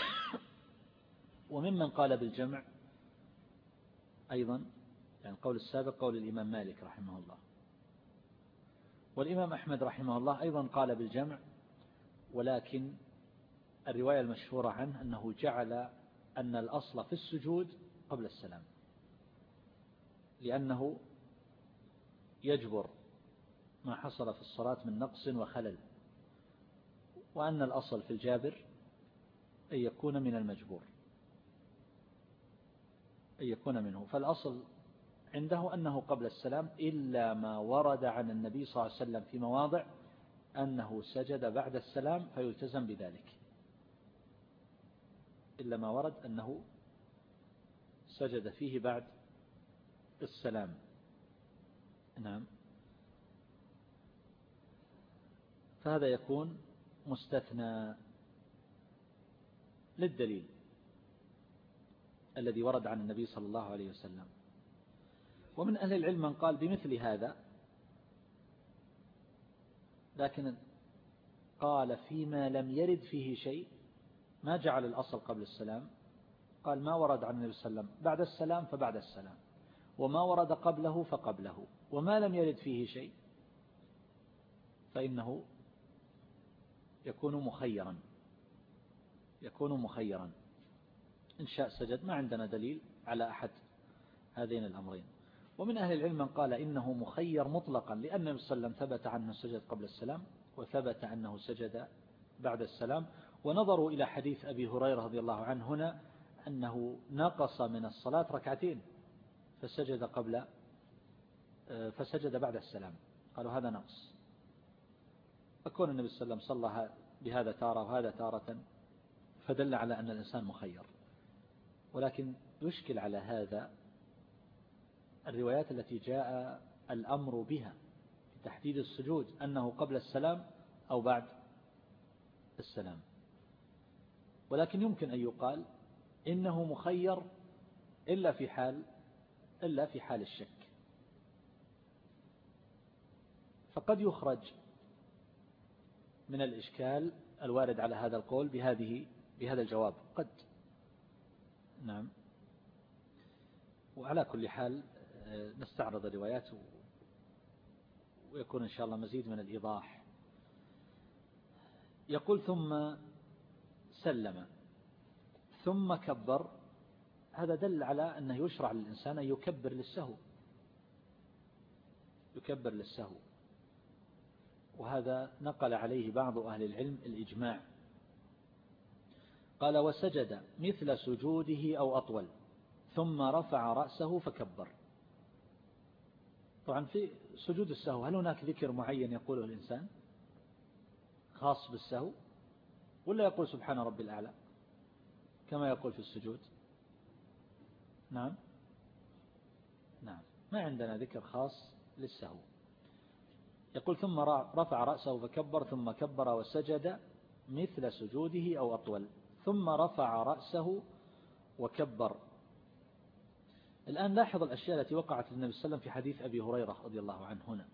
وممن قال بالجمع أيضا يعني القول السابق قول الإمام مالك رحمه الله. والإمام أحمد رحمه الله أيضا قال بالجمع ولكن الرواية المشهورة عنه أنه جعل أن الأصل في السجود قبل السلام. لأنه يجبر ما حصل في الصلاة من نقص وخلل وأن الأصل في الجابر أن يكون من المجبور أن يكون منه. فالأصل عنده أنه قبل السلام إلا ما ورد عن النبي صلى الله عليه وسلم في مواضع أنه سجد بعد السلام فيلتزم بذلك. إلا ما ورد أنه سجد فيه بعد السلام. نعم. فهذا يكون مستثنى للدليل الذي ورد عن النبي صلى الله عليه وسلم. ومن أهل العلم من قال بمثل هذا لكن قال فيما لم يرد فيه شيء ما جعل الأصل قبل السلام. قال ما ورد عن النبي صلى الله عليه وسلم بعد السلام فبعد السلام وما ورد قبله فقبله. وما لم يرد فيه شيء فإنه يكون مخيرا يكون مخيرا. إن شاء سجد ما عندنا دليل على أحد هذين الأمرين. ومن أهل العلم من قال إنه مخير مطلقا لأن النبي صلى الله عليه وسلم ثبت عنه سجد قبل السلام وثبت أنه سجد بعد السلام. ونظروا إلى حديث أبي هريرة رضي الله عنه هنا أنه نقص من الصلاة ركعتين فسجد قبل فسجد بعد السلام. قالوا هذا نقص. فكون النبي صلى الله عليه وسلم صلى بهذا تارة وهذا تارة فدل على أن الإنسان مخير. ولكن يشكل على هذا الروايات التي جاء الأمر بها في تحديد السجود أنه قبل السلام أو بعد السلام. ولكن يمكن أن يقال إنه مخير إلا في حال إلا في حال الشك. فقد يخرج من الإشكال الوارد على هذا القول بهذه بهذا الجواب. قد. نعم. وعلى كل حال آه، نستعرض الروايات ويكون إن شاء الله مزيد من الإيضاح. يقول ثم سلم ثم كبر. هذا دل على أنه يشرع للإنسان أن يكبر للسهو. يكبر للسهو. وهذا نقل عليه بعض أهل العلم الإجماع. قال وسجد مثل سجوده أو أطول ثم رفع رأسه فكبر. طبعا في سجود السهو هل هناك ذكر معين يقوله الإنسان؟ خاص بالسهو؟ ولا يقول سبحان ربي الأعلى؟ كما يقول في السجود. نعم. نعم. ما عندنا ذكر خاص للسهو. يقول ثم رفع رأسه فكبر ثم كبر وسجد مثل سجوده أو أطول. ثم رفع رأسه وكبر. الآن لاحظ الأشياء التي وقعت للنبي صلى الله عليه وسلم في حديث أبي هريرة رضي الله عنه هنا.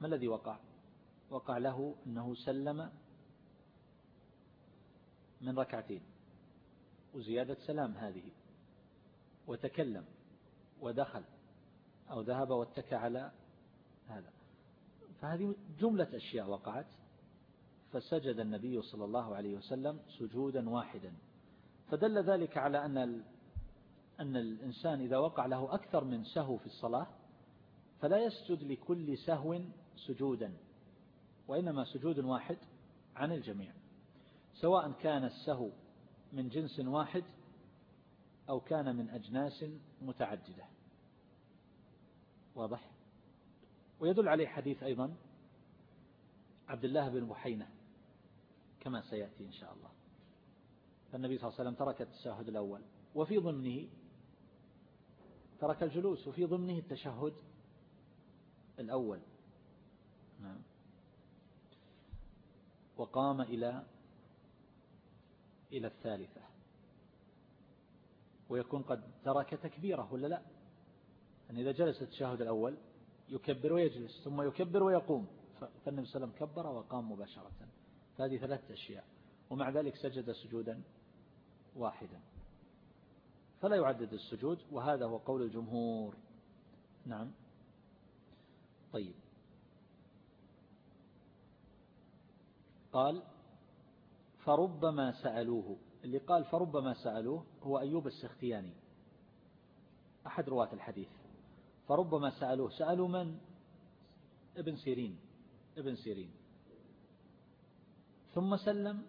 ما الذي وقع؟ وقع له أنه سلم من ركعتين. وزيادة سلام هذه. وتكلم ودخل أو ذهب واتكى على هذا. فهذه جملة أشياء وقعت. فسجد النبي صلى الله عليه وسلم سجودا واحدا. فدل ذلك على أن أن الإنسان إذا وقع له أكثر من سهو في الصلاة فلا يسجد لكل سهو سجودا وإنما سجود واحد عن الجميع. سواء كان السهو من جنس واحد أو كان من أجناس متعددة. واضح؟ ويدل عليه حديث أيضا عبد الله بن بحينة كما سيأتي إن شاء الله. فالنبي صلى الله عليه وسلم ترك التشهد الأول وفي ضمنه ترك الجلوس وفي ضمنه التشهد الأول. نعم. وقام إلى إلى الثالثة. ويكون قد ترك تكبيره ولا لا؟ أن إذا جلس التشهد الأول يكبر ويجلس ثم يكبر ويقوم. فالنبي صلى الله عليه وسلم كبر وقام مباشرة. فهذه ثلاثة أشياء. ومع ذلك سجد سجودا واحدا. فلا يعدد السجود وهذا هو قول الجمهور. نعم. طيب. قال فربما سألوه. اللي قال فربما سألوه هو أيوب السختياني. أحد رواة الحديث. فربما سألوه سألوا من؟ ابن سيرين ابن سيرين. ثم سلم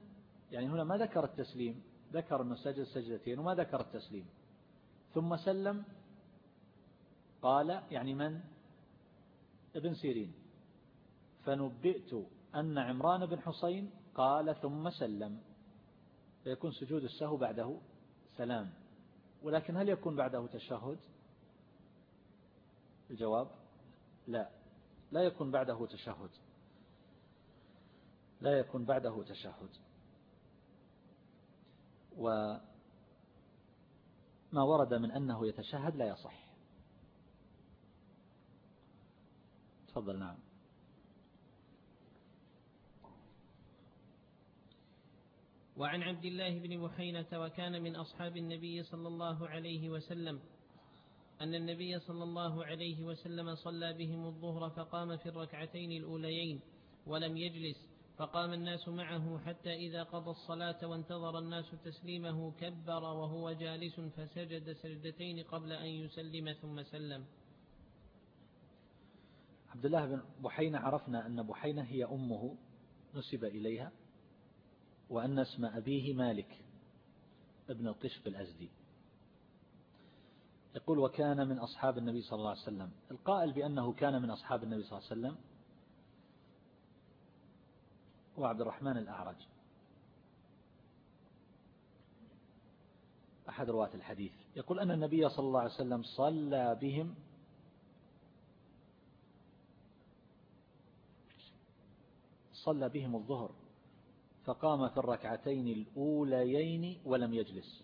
يعني هنا ما ذكر التسليم ذكر أنه سجد سجدتين وما ذكر التسليم. ثم سلم قال يعني من؟ ابن سيرين. فنبئت أن عمران بن حسين قال ثم سلم. فيكون سجود السهو بعده سلام. ولكن هل يكون بعده تشهد؟ الجواب لا. لا يكون بعده تشهد. لا يكون بعده تشهد. وما ورد من أنه يتشهد لا يصح. تفضل نعم. وعن عبد الله بن بحينة وكان من أصحاب النبي صلى الله عليه وسلم أن النبي صلى الله عليه وسلم صلى بهم الظهر فقام في الركعتين الأوليين ولم يجلس فقام الناس معه حتى إذا قضى الصلاة وانتظر الناس تسليمه كبر وهو جالس فسجد سجدتين قبل أن يسلم ثم سلم. عبد الله بن بحينة عرفنا أن بحينة هي أمه نسب إليها وأن اسم أبيه مالك ابن القشف الأزدي يقول وكان من أصحاب النبي صلى الله عليه وسلم. القائل بأنه كان من أصحاب النبي صلى الله عليه وسلم هو عبد الرحمن الأعرج. أحد رواة الحديث. يقول أن النبي صلى الله عليه وسلم صلى بهم صلى بهم الظهر فقام في الركعتين الأوليين ولم يجلس.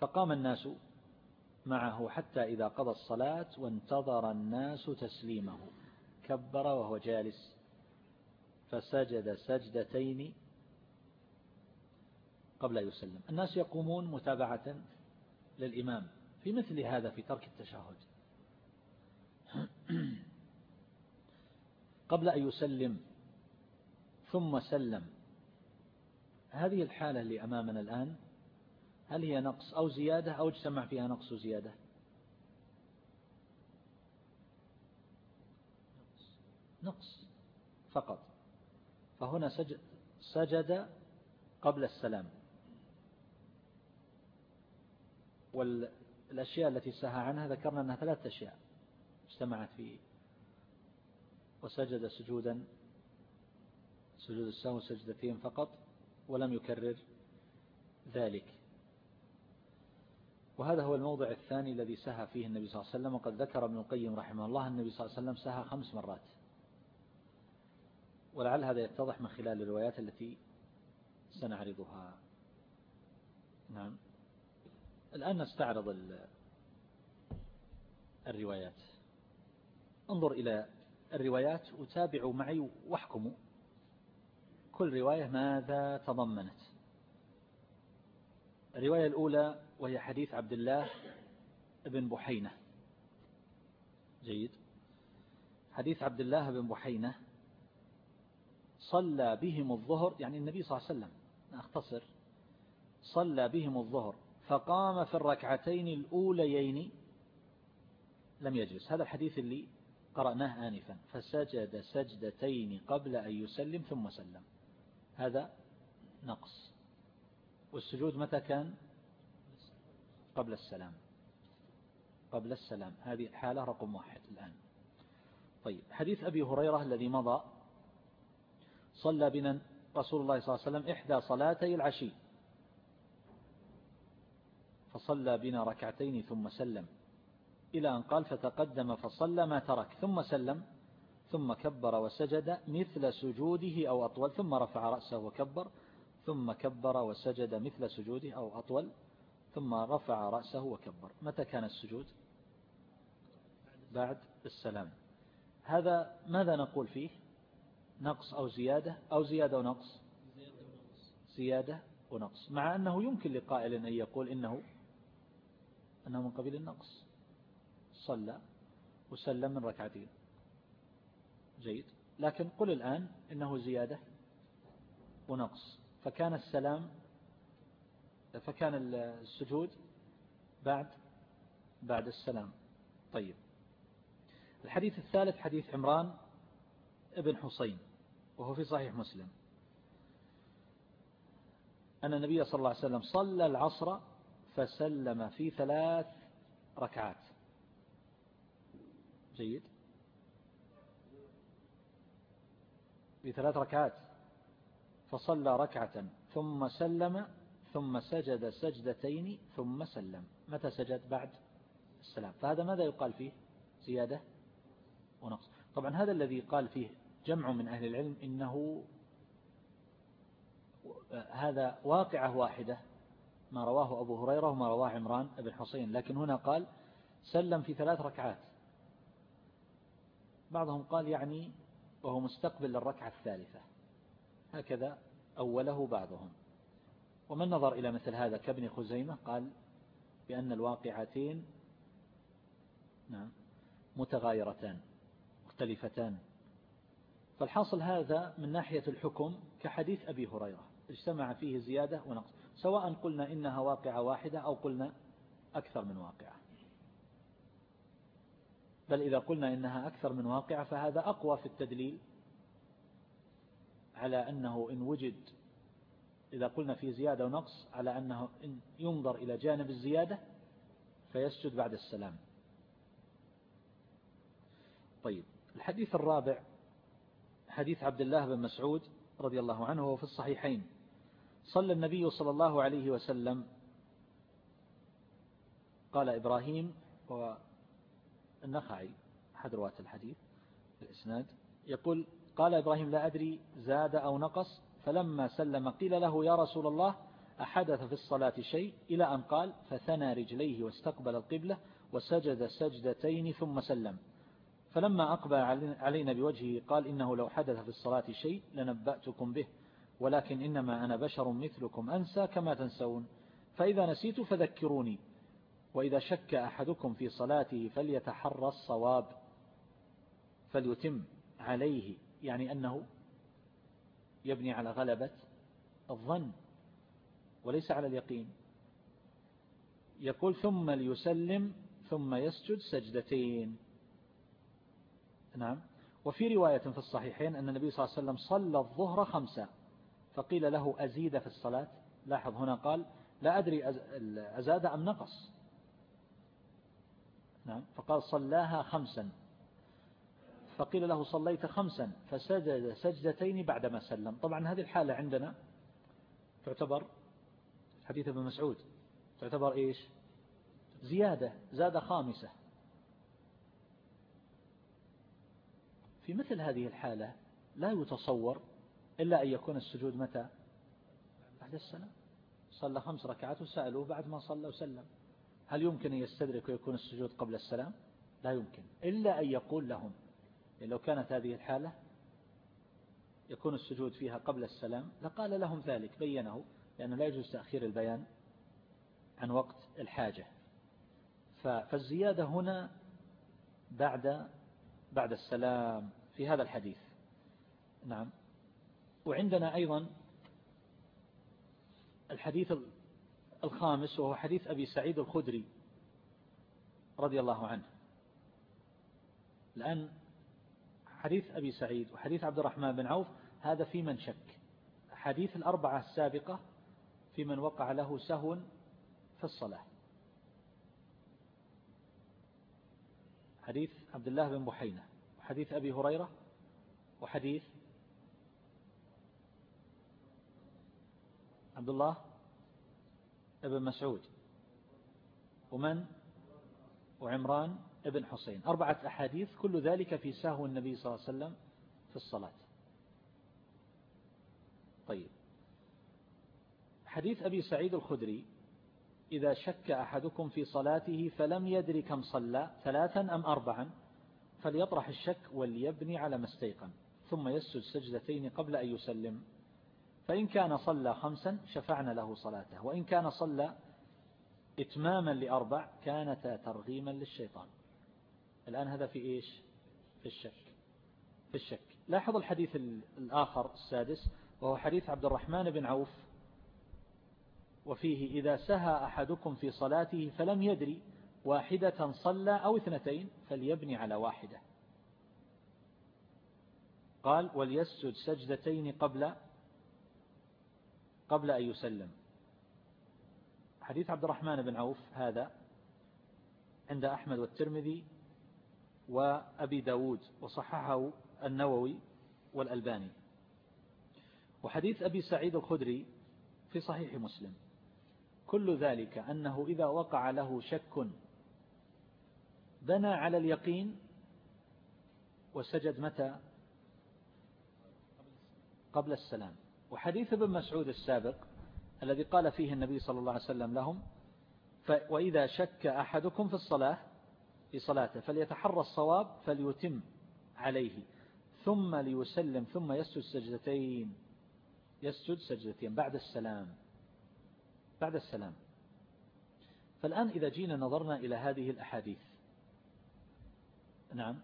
فقام الناس معه حتى إذا قضى الصلاة وانتظر الناس تسليمه. كبر وهو جالس. فسجد سجدتين قبل أن يسلم. الناس يقومون متابعة للإمام في مثل هذا في ترك التشهد. (clears throat) قبل أن يسلم ثم سلم. هذه الحالة اللي أمامنا الآن هل هي نقص أو زيادة أو اجتمع فيها نقص وزيادة؟ نقص فقط. فهنا سجد, سجد قبل السلام. والأشياء التي سهى عنها ذكرنا أنها ثلاثة أشياء اجتمعت فيه. وسجد سجودا سجود السهو سجدتين فقط ولم يكرر ذلك. وهذا هو الموضع الثاني الذي سهى فيه النبي صلى الله عليه وسلم وقد ذكر ابن القيم رحمه الله النبي صلى الله عليه وسلم سهى خمس مرات. ولعل هذا يتضح من خلال الروايات التي سنعرضها. نعم. الآن نستعرض الروايات. انظر إلى الروايات وتابعوا معي واحكموا. كل رواية ماذا تضمنت؟ الرواية الأولى وهي حديث عبد الله بن بحينة. جيد. حديث عبد الله بن بحينة صلى بهم الظهر يعني النبي صلى الله عليه وسلم أختصر صلى بهم الظهر فقام في الركعتين الأوليين لم يجلس. هذا الحديث اللي قرأناه آنفا. فسجد سجدتين قبل أن يسلم ثم سلم. هذا نقص. والسجود متى كان؟ قبل السلام. قبل السلام. هذه الحالة رقم واحد الآن. طيب حديث أبي هريرة الذي مضى صلى بنا رسول الله صلى الله عليه وسلم إحدى صلاتي العشي. فصلى بنا ركعتين ثم سلم. إلى أن قال فتقدم فصلى ما ترك ثم سلم ثم كبر وسجد مثل سجوده أو أطول ثم رفع رأسه وكبر ثم كبر وسجد مثل سجوده أو أطول. ثم رفع رأسه وكبر. متى كان السجود؟ بعد السلام. هذا ماذا نقول فيه؟ نقص أو زيادة؟ أو زيادة ونقص؟ زيادة ونقص. مع أنه يمكن لقائل أن يقول إنه أنه من قبيل النقص. صلى وسلم من ركعتين. جيد. لكن قل الآن إنه زيادة ونقص. فكان السلام فكان السجود بعد بعد السلام. طيب. الحديث الثالث حديث عمران ابن حسين وهو في صحيح مسلم. أن النبي صلى الله عليه وسلم صلى العصر فسلم في ثلاث ركعات. جيد؟ في ثلاث ركعات. فصلى ركعة ثم سلم ثم سجد سجدتين ثم سلم. متى سجد؟ بعد السلام. فهذا ماذا يقال فيه؟ زيادة ونقص. طبعا هذا الذي قال فيه جمع من أهل العلم إنه هذا واقعة واحدة ما رواه أبو هريرة وما رواه عمران بن حسين. لكن هنا قال سلم في ثلاث ركعات. بعضهم قال يعني وهو مستقبل للركعة الثالثة. هكذا أوله بعضهم. ومن نظر إلى مثل هذا كابن خزيمة؟ قال بأن الواقعتين نعم متغايرتان مختلفتان. فالحاصل هذا من ناحية الحكم كحديث أبي هريرة. اجتمع فيه زيادة ونقص. سواء قلنا إنها واقعة واحدة أو قلنا أكثر من واقعة. بل إذا قلنا إنها أكثر من واقعة فهذا أقوى في التدليل على أنه إن وجد إذا قلنا في زيادة ونقص على أنه إن ينظر إلى جانب الزيادة فيسجد بعد السلام. طيب الحديث الرابع حديث عبد الله بن مسعود رضي الله عنه وهو في الصحيحين. صلى النبي صلى الله عليه وسلم قال إبراهيم والنخعي أحد رواة الحديث الإسناد يقول قال إبراهيم لا أدري زاد أو نقص فلما سلم قيل له يا رسول الله أحدث في الصلاة شيء؟ إلى أن قال فثنى رجليه واستقبل القبلة وسجد سجدتين ثم سلم. فلما أقبل علينا بوجهه قال إنه لو حدث في الصلاة شيء لنبأتكم به ولكن إنما أنا بشر مثلكم أنسى كما تنسون. فإذا نسيت فذكروني وإذا شك أحدكم في صلاته فليتحرى الصواب فليتم عليه يعني أنه يبني على غلبة الظن وليس على اليقين. يقول ثم ليسلم ثم يسجد سجدتين. نعم. وفي رواية في الصحيحين أن النبي صلى الله عليه وسلم صلى الظهر خمسة فقيل له أزيد في الصلاة. لاحظ هنا قال لا أدري أزاد أم نقص. نعم. فقال صلاها خمسا. فقيل له صليت خمسا فسجد سجدتين بعدما سلم. طبعا هذه الحالة عندنا تعتبر حديث ابن مسعود. تعتبر إيش؟ زيادة زاد خامسة. في مثل هذه الحالة لا يتصور إلا أن يكون السجود متى؟ بعد السلام. صلى خمس ركعات وسألوه بعد ما صلى وسلم. هل يمكن أن يستدرك ويكون السجود قبل السلام؟ لا يمكن. إلا أن يقول لهم لو كانت هذه الحالة يكون السجود فيها قبل السلام لقال لهم ذلك بينه لأنه لا يجوز تأخير البيان عن وقت الحاجة. فالزيادة هنا بعد بعد السلام في هذا الحديث. نعم. وعندنا أيضا الحديث الخامس وهو حديث أبي سعيد الخدري رضي الله عنه. الآن حديث أبي سعيد وحديث عبد الرحمن بن عوف هذا في من شك. حديث الأربعة السابقة في من وقع له سهو في الصلاة. حديث عبد الله بن بحينة وحديث أبي هريرة وحديث عبد الله ابن مسعود. ومن؟ وعمران ابن حسين. أربعة أحاديث كل ذلك في سهو النبي صلى الله عليه وسلم في الصلاة. طيب. حديث أبي سعيد الخدري إذا شك أحدكم في صلاته فلم يدري كم صلى ثلاثا أم أربعا فليطرح الشك وليبني على ما استيقن ثم يسجد سجدتين قبل أن يسلم. فإن كان صلى خمسا شفعنا له صلاته وإن كان صلى إتماما لأربع كانتا ترغيما للشيطان. الآن هذا في إيش؟ في الشك. في الشك. لاحظ الحديث الآخر السادس وهو حديث عبد الرحمن بن عوف. وفيه إذا سهى أحدكم في صلاته فلم يدري واحدة صلى أو اثنتين فليبني على واحدة. قال وليسجد سجدتين قبل قبل أن يسلم. حديث عبد الرحمن بن عوف هذا عند أحمد والترمذي وأبي داود وصححه النووي والألباني. وحديث أبي سعيد الخدري في صحيح مسلم. كل ذلك أنه إذا وقع له شك بنى على اليقين وسجد متى؟ قبل السلام. وحديث ابن مسعود السابق الذي قال فيه النبي صلى الله عليه وسلم لهم وإذا شك أحدكم في الصلاة في صلاته فليتحرى الصواب فليتم عليه ثم ليسلم ثم يسجد سجدتين يسجد سجدتين بعد السلام بعد السلام. فالآن إذا جينا نظرنا إلى هذه الأحاديث. نعم.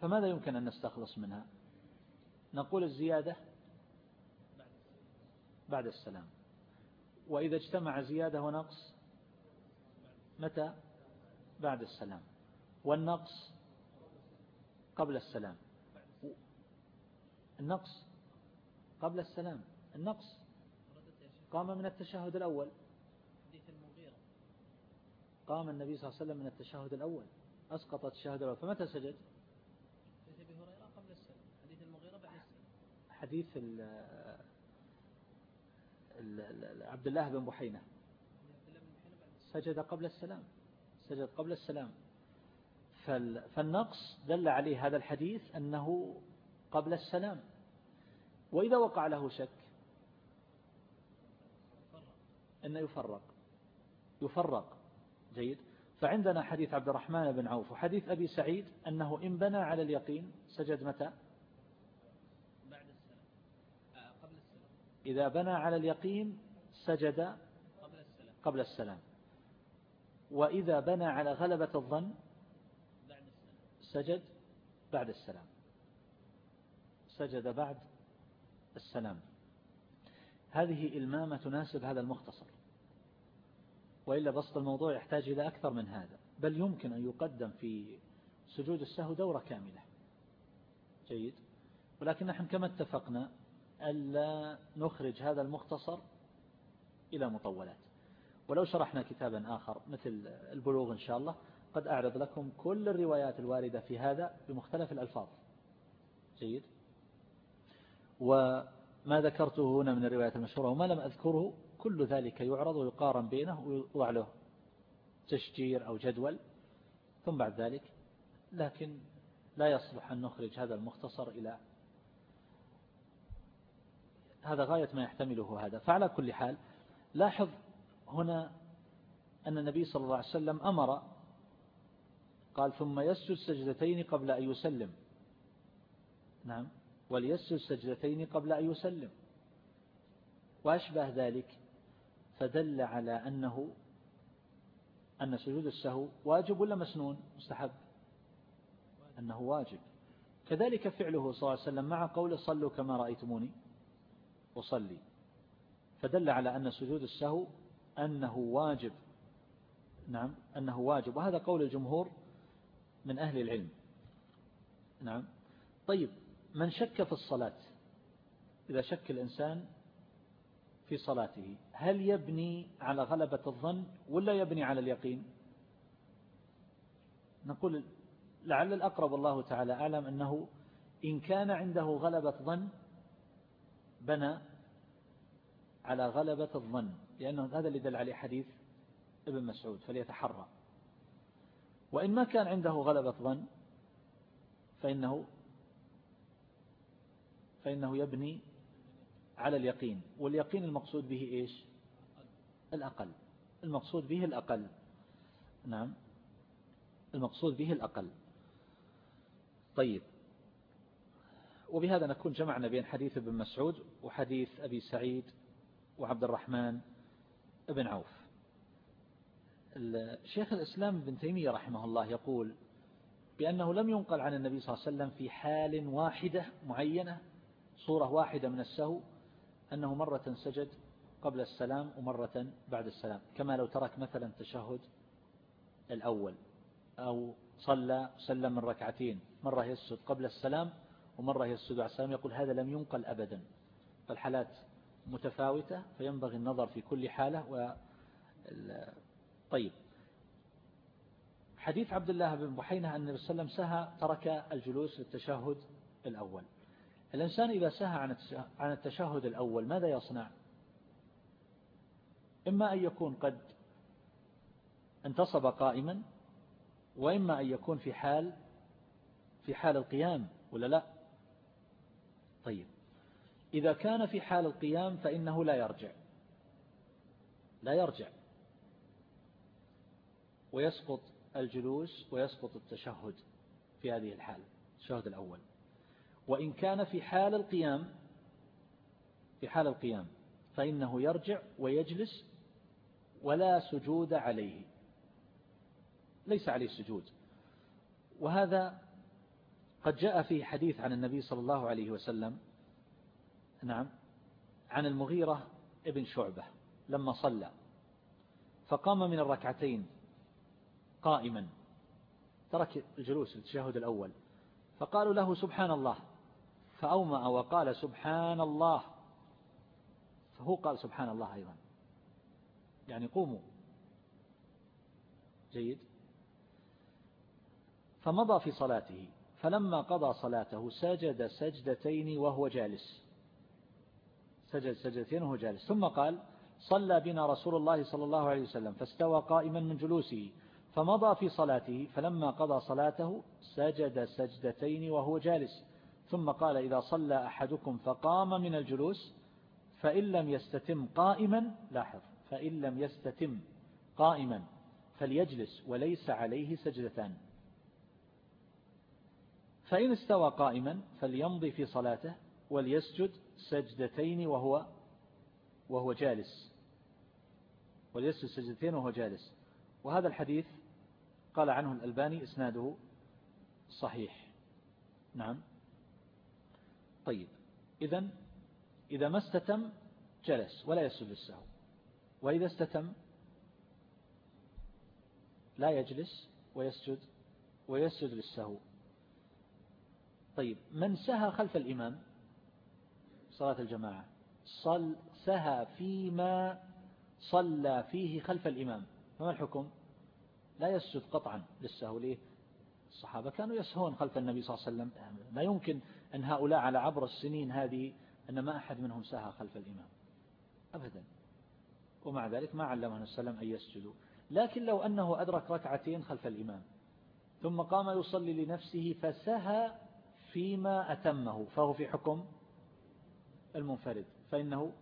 فماذا يمكن أن نستخلص منها؟ نقول الزيادة بعد السلام. وإذا اجتمع زيادة ونقص متى؟ بعد السلام. والنقص قبل السلام. النقص قبل السلام. النقص قام من التشهد الأول. قام النبي صلى الله عليه وسلم من التشهد الأول. أسقط التشهد الأول. فمتى سجد؟ حديث عبد الله بن بحينة. سجد قبل السلام. سجد قبل السلام. فالنقص دل عليه هذا الحديث أنه قبل السلام. وإذا وقع له شك أنه يفرق. يفرق. جيد. فعندنا حديث عبد الرحمن بن عوف وحديث أبي سعيد أنه إن بنى على اليقين سجد متى بعد السلام آه، قبل السلام إذا بنى على اليقين سجد قبل السلام. وإذا بنى على غلبة الظن سجد بعد السلام. سجد بعد السلام. هذه إلمامة تناسب هذا المختصر. وإلا بسط الموضوع يحتاج إلى أكثر من هذا. بل يمكن أن يقدم في سجود السهو دورة كاملة. جيد. ولكن نحن كما اتفقنا ألا نخرج هذا المختصر إلى مطولات. ولو شرحنا كتابا آخر مثل البلوغ إن شاء الله قد أعرض لكم كل الروايات الواردة في هذا بمختلف الألفاظ. جيد؟ وما ذكرته هنا من الروايات المشهورة وما لم أذكره كل ذلك يعرض ويقارن بينه ويوضع له تشجير أو جدول. ثم بعد ذلك لكن لا يصلح أن نخرج هذا المختصر إلى هذا غاية ما يحتمله هذا. فعلى كل حال لاحظ هنا أن النبي صلى الله عليه وسلم أمر قال ثم يسجد سجدتين قبل أن يسلم. نعم. وليسجد سجدتين قبل أن يسلم. وأشبه ذلك فدل على أنه أن سجود السهو واجب ولا مسنون؟ مستحب. أنه واجب. كذلك فعله صلى الله عليه وسلم مع قول صلوا كما رأيتموني. أصلي. فدل على أن سجود السهو أنه واجب. نعم أنه واجب. وهذا قول الجمهور من أهل العلم. نعم. طيب من شك في الصلاة؟ إذا شك الإنسان في صلاته هل يبني على غلبة الظن ولا يبني على اليقين؟ نقول لعل الأقرب الله تعالى أعلم أنه إن كان عنده غلبة ظن بنى على غلبة الظن لأنه هذا اللي دل عليه حديث ابن مسعود فليتحرى. وإن ما كان عنده غلبة ظن فإنه فإنه يبني على اليقين. واليقين المقصود به إيش؟ الأقل. المقصود به الأقل. نعم. المقصود به الأقل. طيب. وبهذا نكون جمعنا بين حديث ابن مسعود وحديث أبي سعيد وعبد الرحمن بن عوف. شيخ الإسلام ابن تيمية رحمه الله يقول بأنه لم ينقل عن النبي صلى الله عليه وسلم في حال واحدة معينة صورة واحدة من السهو أنه مرة سجد قبل السلام ومرة بعد السلام كما لو ترك مثلا تشهد الأول أو صلى سلم من ركعتين مرة يسجد قبل السلام ومرة يسجد على السلام يقول هذا لم ينقل أبدا فالحالات متفاوتة فينبغي النظر في كل حالة و طيب. حديث عبد الله بن بحينة أن النبي صلى الله عليه وسلم سهى ترك الجلوس للتشهد الأول. الإنسان إذا سهى عن التشهد الأول ماذا يصنع؟ إما أن يكون قد انتصب قائما وإما أن يكون في حال في حال القيام ولا لا؟ طيب. إذا كان في حال القيام فإنه لا يرجع. لا يرجع. ويسقط الجلوس ويسقط التشهد في هذه الحال التشهد الأول. وإن كان في حال القيام في حال القيام فإنه يرجع ويجلس ولا سجود عليه. ليس عليه سجود. وهذا قد جاء فيه حديث عن النبي صلى الله عليه وسلم نعم عن المغيرة ابن شعبة لما صلى فقام من الركعتين قائما ترك الجلوس التشهد الأول فقالوا له سبحان الله فأومأ وقال سبحان الله فهو قال سبحان الله أيضا. يعني قوموا. جيد. فمضى في صلاته فلما قضى صلاته سجد سجدتين وهو جالس. سجد سجدتين وهو جالس. ثم قال صلى بنا رسول الله صلى الله عليه وسلم فاستوى قائما من جلوسه فمضى في صلاته فلما قضى صلاته سجد سجدتين وهو جالس. ثم قال إذا صلى أحدكم فقام من الجلوس فإن لم يستتم قائما لاحظ فإن لم يستتم قائما فليجلس وليس عليه سجدتان. فإن استوى قائما فليمضي في صلاته وليسجد سجدتين وهو وهو جالس. وليسجد سجدتين وهو جالس. وهذا الحديث قال عنه الألباني إسناده صحيح. نعم. طيب. إذا إذا ما استتم جلس ولا يسجد للسهو وإذا استتم لا يجلس ويسجد ويسجد للسهو. طيب. من سهى خلف الإمام صلاة الجماعة. صل سهى فيما صلى فيه خلف الإمام. فما الحكم؟ لا يسجد قطعا للسهو. ليه؟ الصحابة كانوا يسهون خلف النبي صلى الله عليه وسلم. لا يمكن أن هؤلاء على عبر السنين هذه أن ما أحد منهم سهى خلف الإمام. أبدا. ومع ذلك ما علمه السلام أن يسجدوا. لكن لو أنه أدرك ركعتين خلف الإمام ثم قام يصلي لنفسه فسهى فيما أتمه فهو في حكم المنفرد فإنه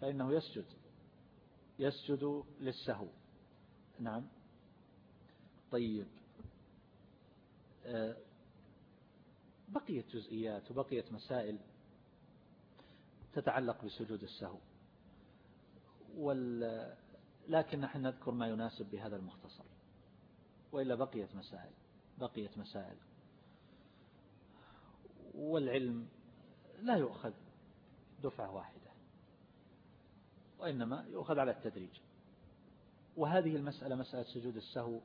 فإنه يسجد يسجد للسهو. نعم. طيب. آه، بقيت جزئيات وبقيت مسائل تتعلق بسجود السهو. وال لكن نحن نذكر ما يناسب بهذا المختصر. وإلا بقيت مسائل بقيت مسائل. والعلم لا يؤخذ دفعة واحدة وإنما يؤخذ على التدريج. وهذه المسألة مسألة سجود السهو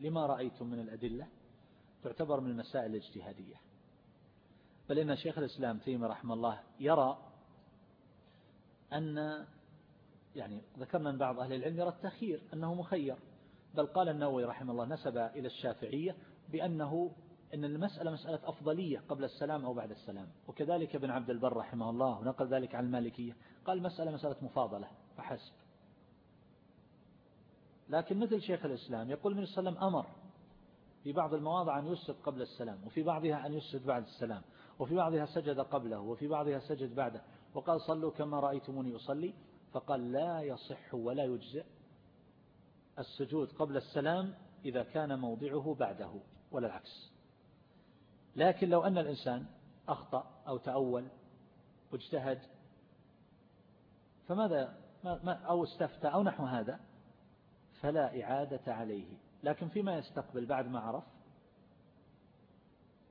لما رأيتم من الأدلة تعتبر من المسائل الاجتهادية. بل إن شيخ الإسلام تيمي رحمه الله يرى أن يعني ذكرنا من بعض أهل العلم يرى التخيير أنه مخير. بل قال النووي رحمه الله نسب إلى الشافعية بأنه أن المسألة مسألة أفضلية قبل السلام أو بعد السلام. وكذلك ابن عبد البر رحمه الله ونقل ذلك عن المالكية. قال مسألة مسألة مفاضلة فحسب. لكن مثل شيخ الإسلام يقول عليه وسلم أمر في بعض المواضع أن يسجد قبل السلام وفي بعضها أن يسجد بعد السلام وفي بعضها سجد قبله وفي بعضها سجد بعده. وقال صلوا كما رأيتموني أصلي فقال لا يصح ولا يجزئ السجود قبل السلام إذا كان موضعه بعده ولا العكس. لكن لو أن الإنسان أخطأ أو تأول واجتهد فماذا أو استفتى أو نحو هذا فلا إعادة عليه. لكن فيما يستقبل بعد ما عرف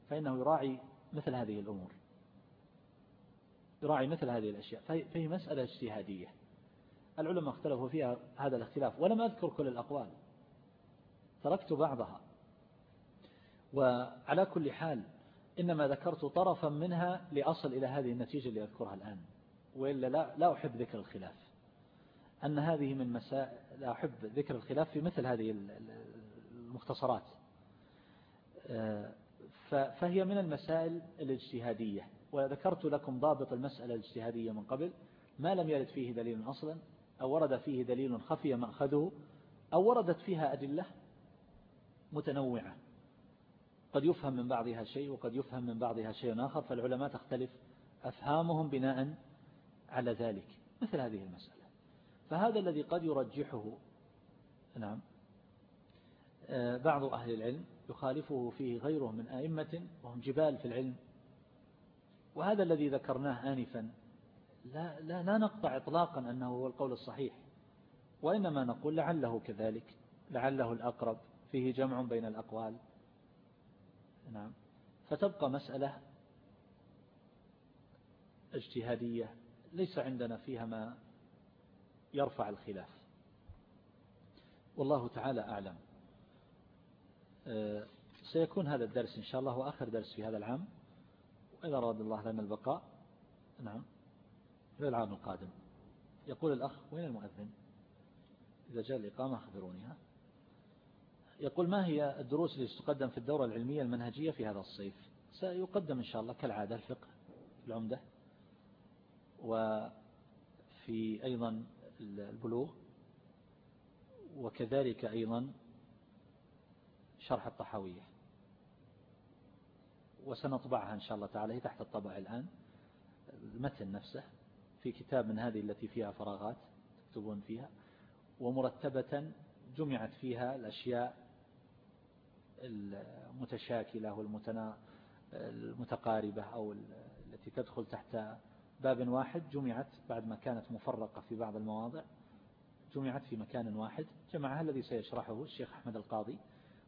فإنه يراعي مثل هذه الأمور. يراعي مثل هذه الأشياء. فهي مسألة اجتهادية. العلماء اختلفوا فيها هذا الاختلاف. ولم أذكر كل الأقوال. تركت بعضها. وعلى كل حال إنما ذكرت طرفا منها لأصل إلى هذه النتيجة اللي أذكرها الآن وإلا لا, لا أحب ذكر الخلاف. أن هذه من مسائل لا أحب ذكر الخلاف في مثل هذه المختصرات. آه، فهي من المسائل الاجتهادية. وذكرت لكم ضابط المسألة الاجتهادية من قبل ما لم يرد فيه دليل أصلا أو ورد فيه دليل خفي مأخذه أو وردت فيها أدلة متنوعة. قد يفهم من بعضها شيء وقد يفهم من بعضها شيء آخر فالعلماء تختلف أفهامهم بناء على ذلك مثل هذه المسألة. فهذا الذي قد يرجحه نعم آه، بعض أهل العلم يخالفه فيه غيره من أئمة وهم جبال في العلم. وهذا الذي ذكرناه آنفا لا, لا, لا نقطع إطلاقا أنه هو القول الصحيح وإنما نقول لعله كذلك لعله الأقرب فيه جمع بين الأقوال. نعم. فتبقى مسألة اجتهادية. ليس عندنا فيها ما يرفع الخلاف. والله تعالى أعلم. آه، سيكون هذا الدرس إن شاء الله هو آخر درس في هذا العام. وإذا أراد الله لنا البقاء نعم في العام القادم. يقول الأخ وين المؤذن؟ إذا جاء الإقامة أخبروني ها؟ يقول ما هي الدروس التي تقدم في الدورة العلمية المنهجية في هذا الصيف؟ سيقدم إن شاء الله كالعادة الفقه العمدة وفي أيضا البلوغ وكذلك أيضا شرح الطحاوية وسنطبعها إن شاء الله تعالى هي تحت الطبع الآن. المتن نفسه في كتاب من هذه التي فيها فراغات تكتبون فيها ومرتبة جمعت فيها الأشياء المتشاكلة والمتقاربة أو التي تدخل تحت باب واحد جمعت بعد ما كانت مفرقة في بعض المواضع جمعت في مكان واحد جمعها الذي سيشرحه الشيخ أحمد القاضي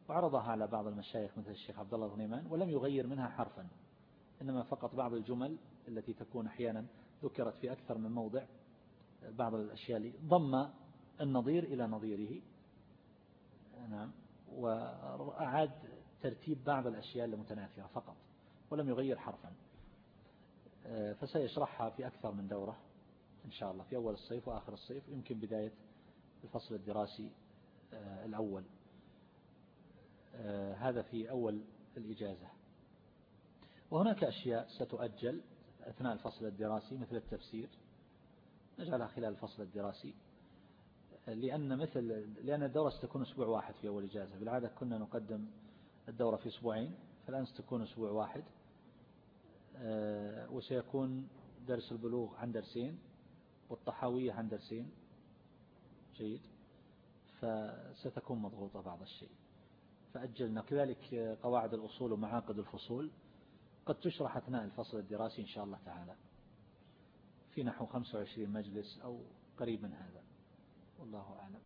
وعرضها على بعض المشايخ مثل الشيخ عبد الله غنيمان ولم يغير منها حرفا إنما فقط بعض الجمل التي تكون أحيانا ذكرت في أكثر من موضع بعض الأشياء ضم النظير إلى نظيره. نعم. وأعاد ترتيب بعض الأشياء المتناثرة فقط ولم يغير حرفا. آه، فسيشرحها في أكثر من دورة إن شاء الله في أول الصيف وآخر الصيف يمكن بداية الفصل الدراسي آه، الأول. آه، هذا في أول الإجازة. وهناك أشياء ستؤجل أثناء الفصل الدراسي مثل التفسير. نجعلها خلال الفصل الدراسي. لأن مثل لأن الدورة ستكون أسبوع واحد في أول إجازة. بالعادة كنا نقدم الدورة في أسبوعين فالآن ستكون أسبوع واحد. آه، وسيكون درس البلوغ عن درسين والطحاوية عن درسين. جيد. فستكون مضغوطة بعض الشيء. فأجلنا. كذلك قواعد الأصول ومعاقد الفصول. قد تشرح أثناء الفصل الدراسي إن شاء الله تعالى. في نحو 25 مجلس أو قريب من هذا. والله أعلم.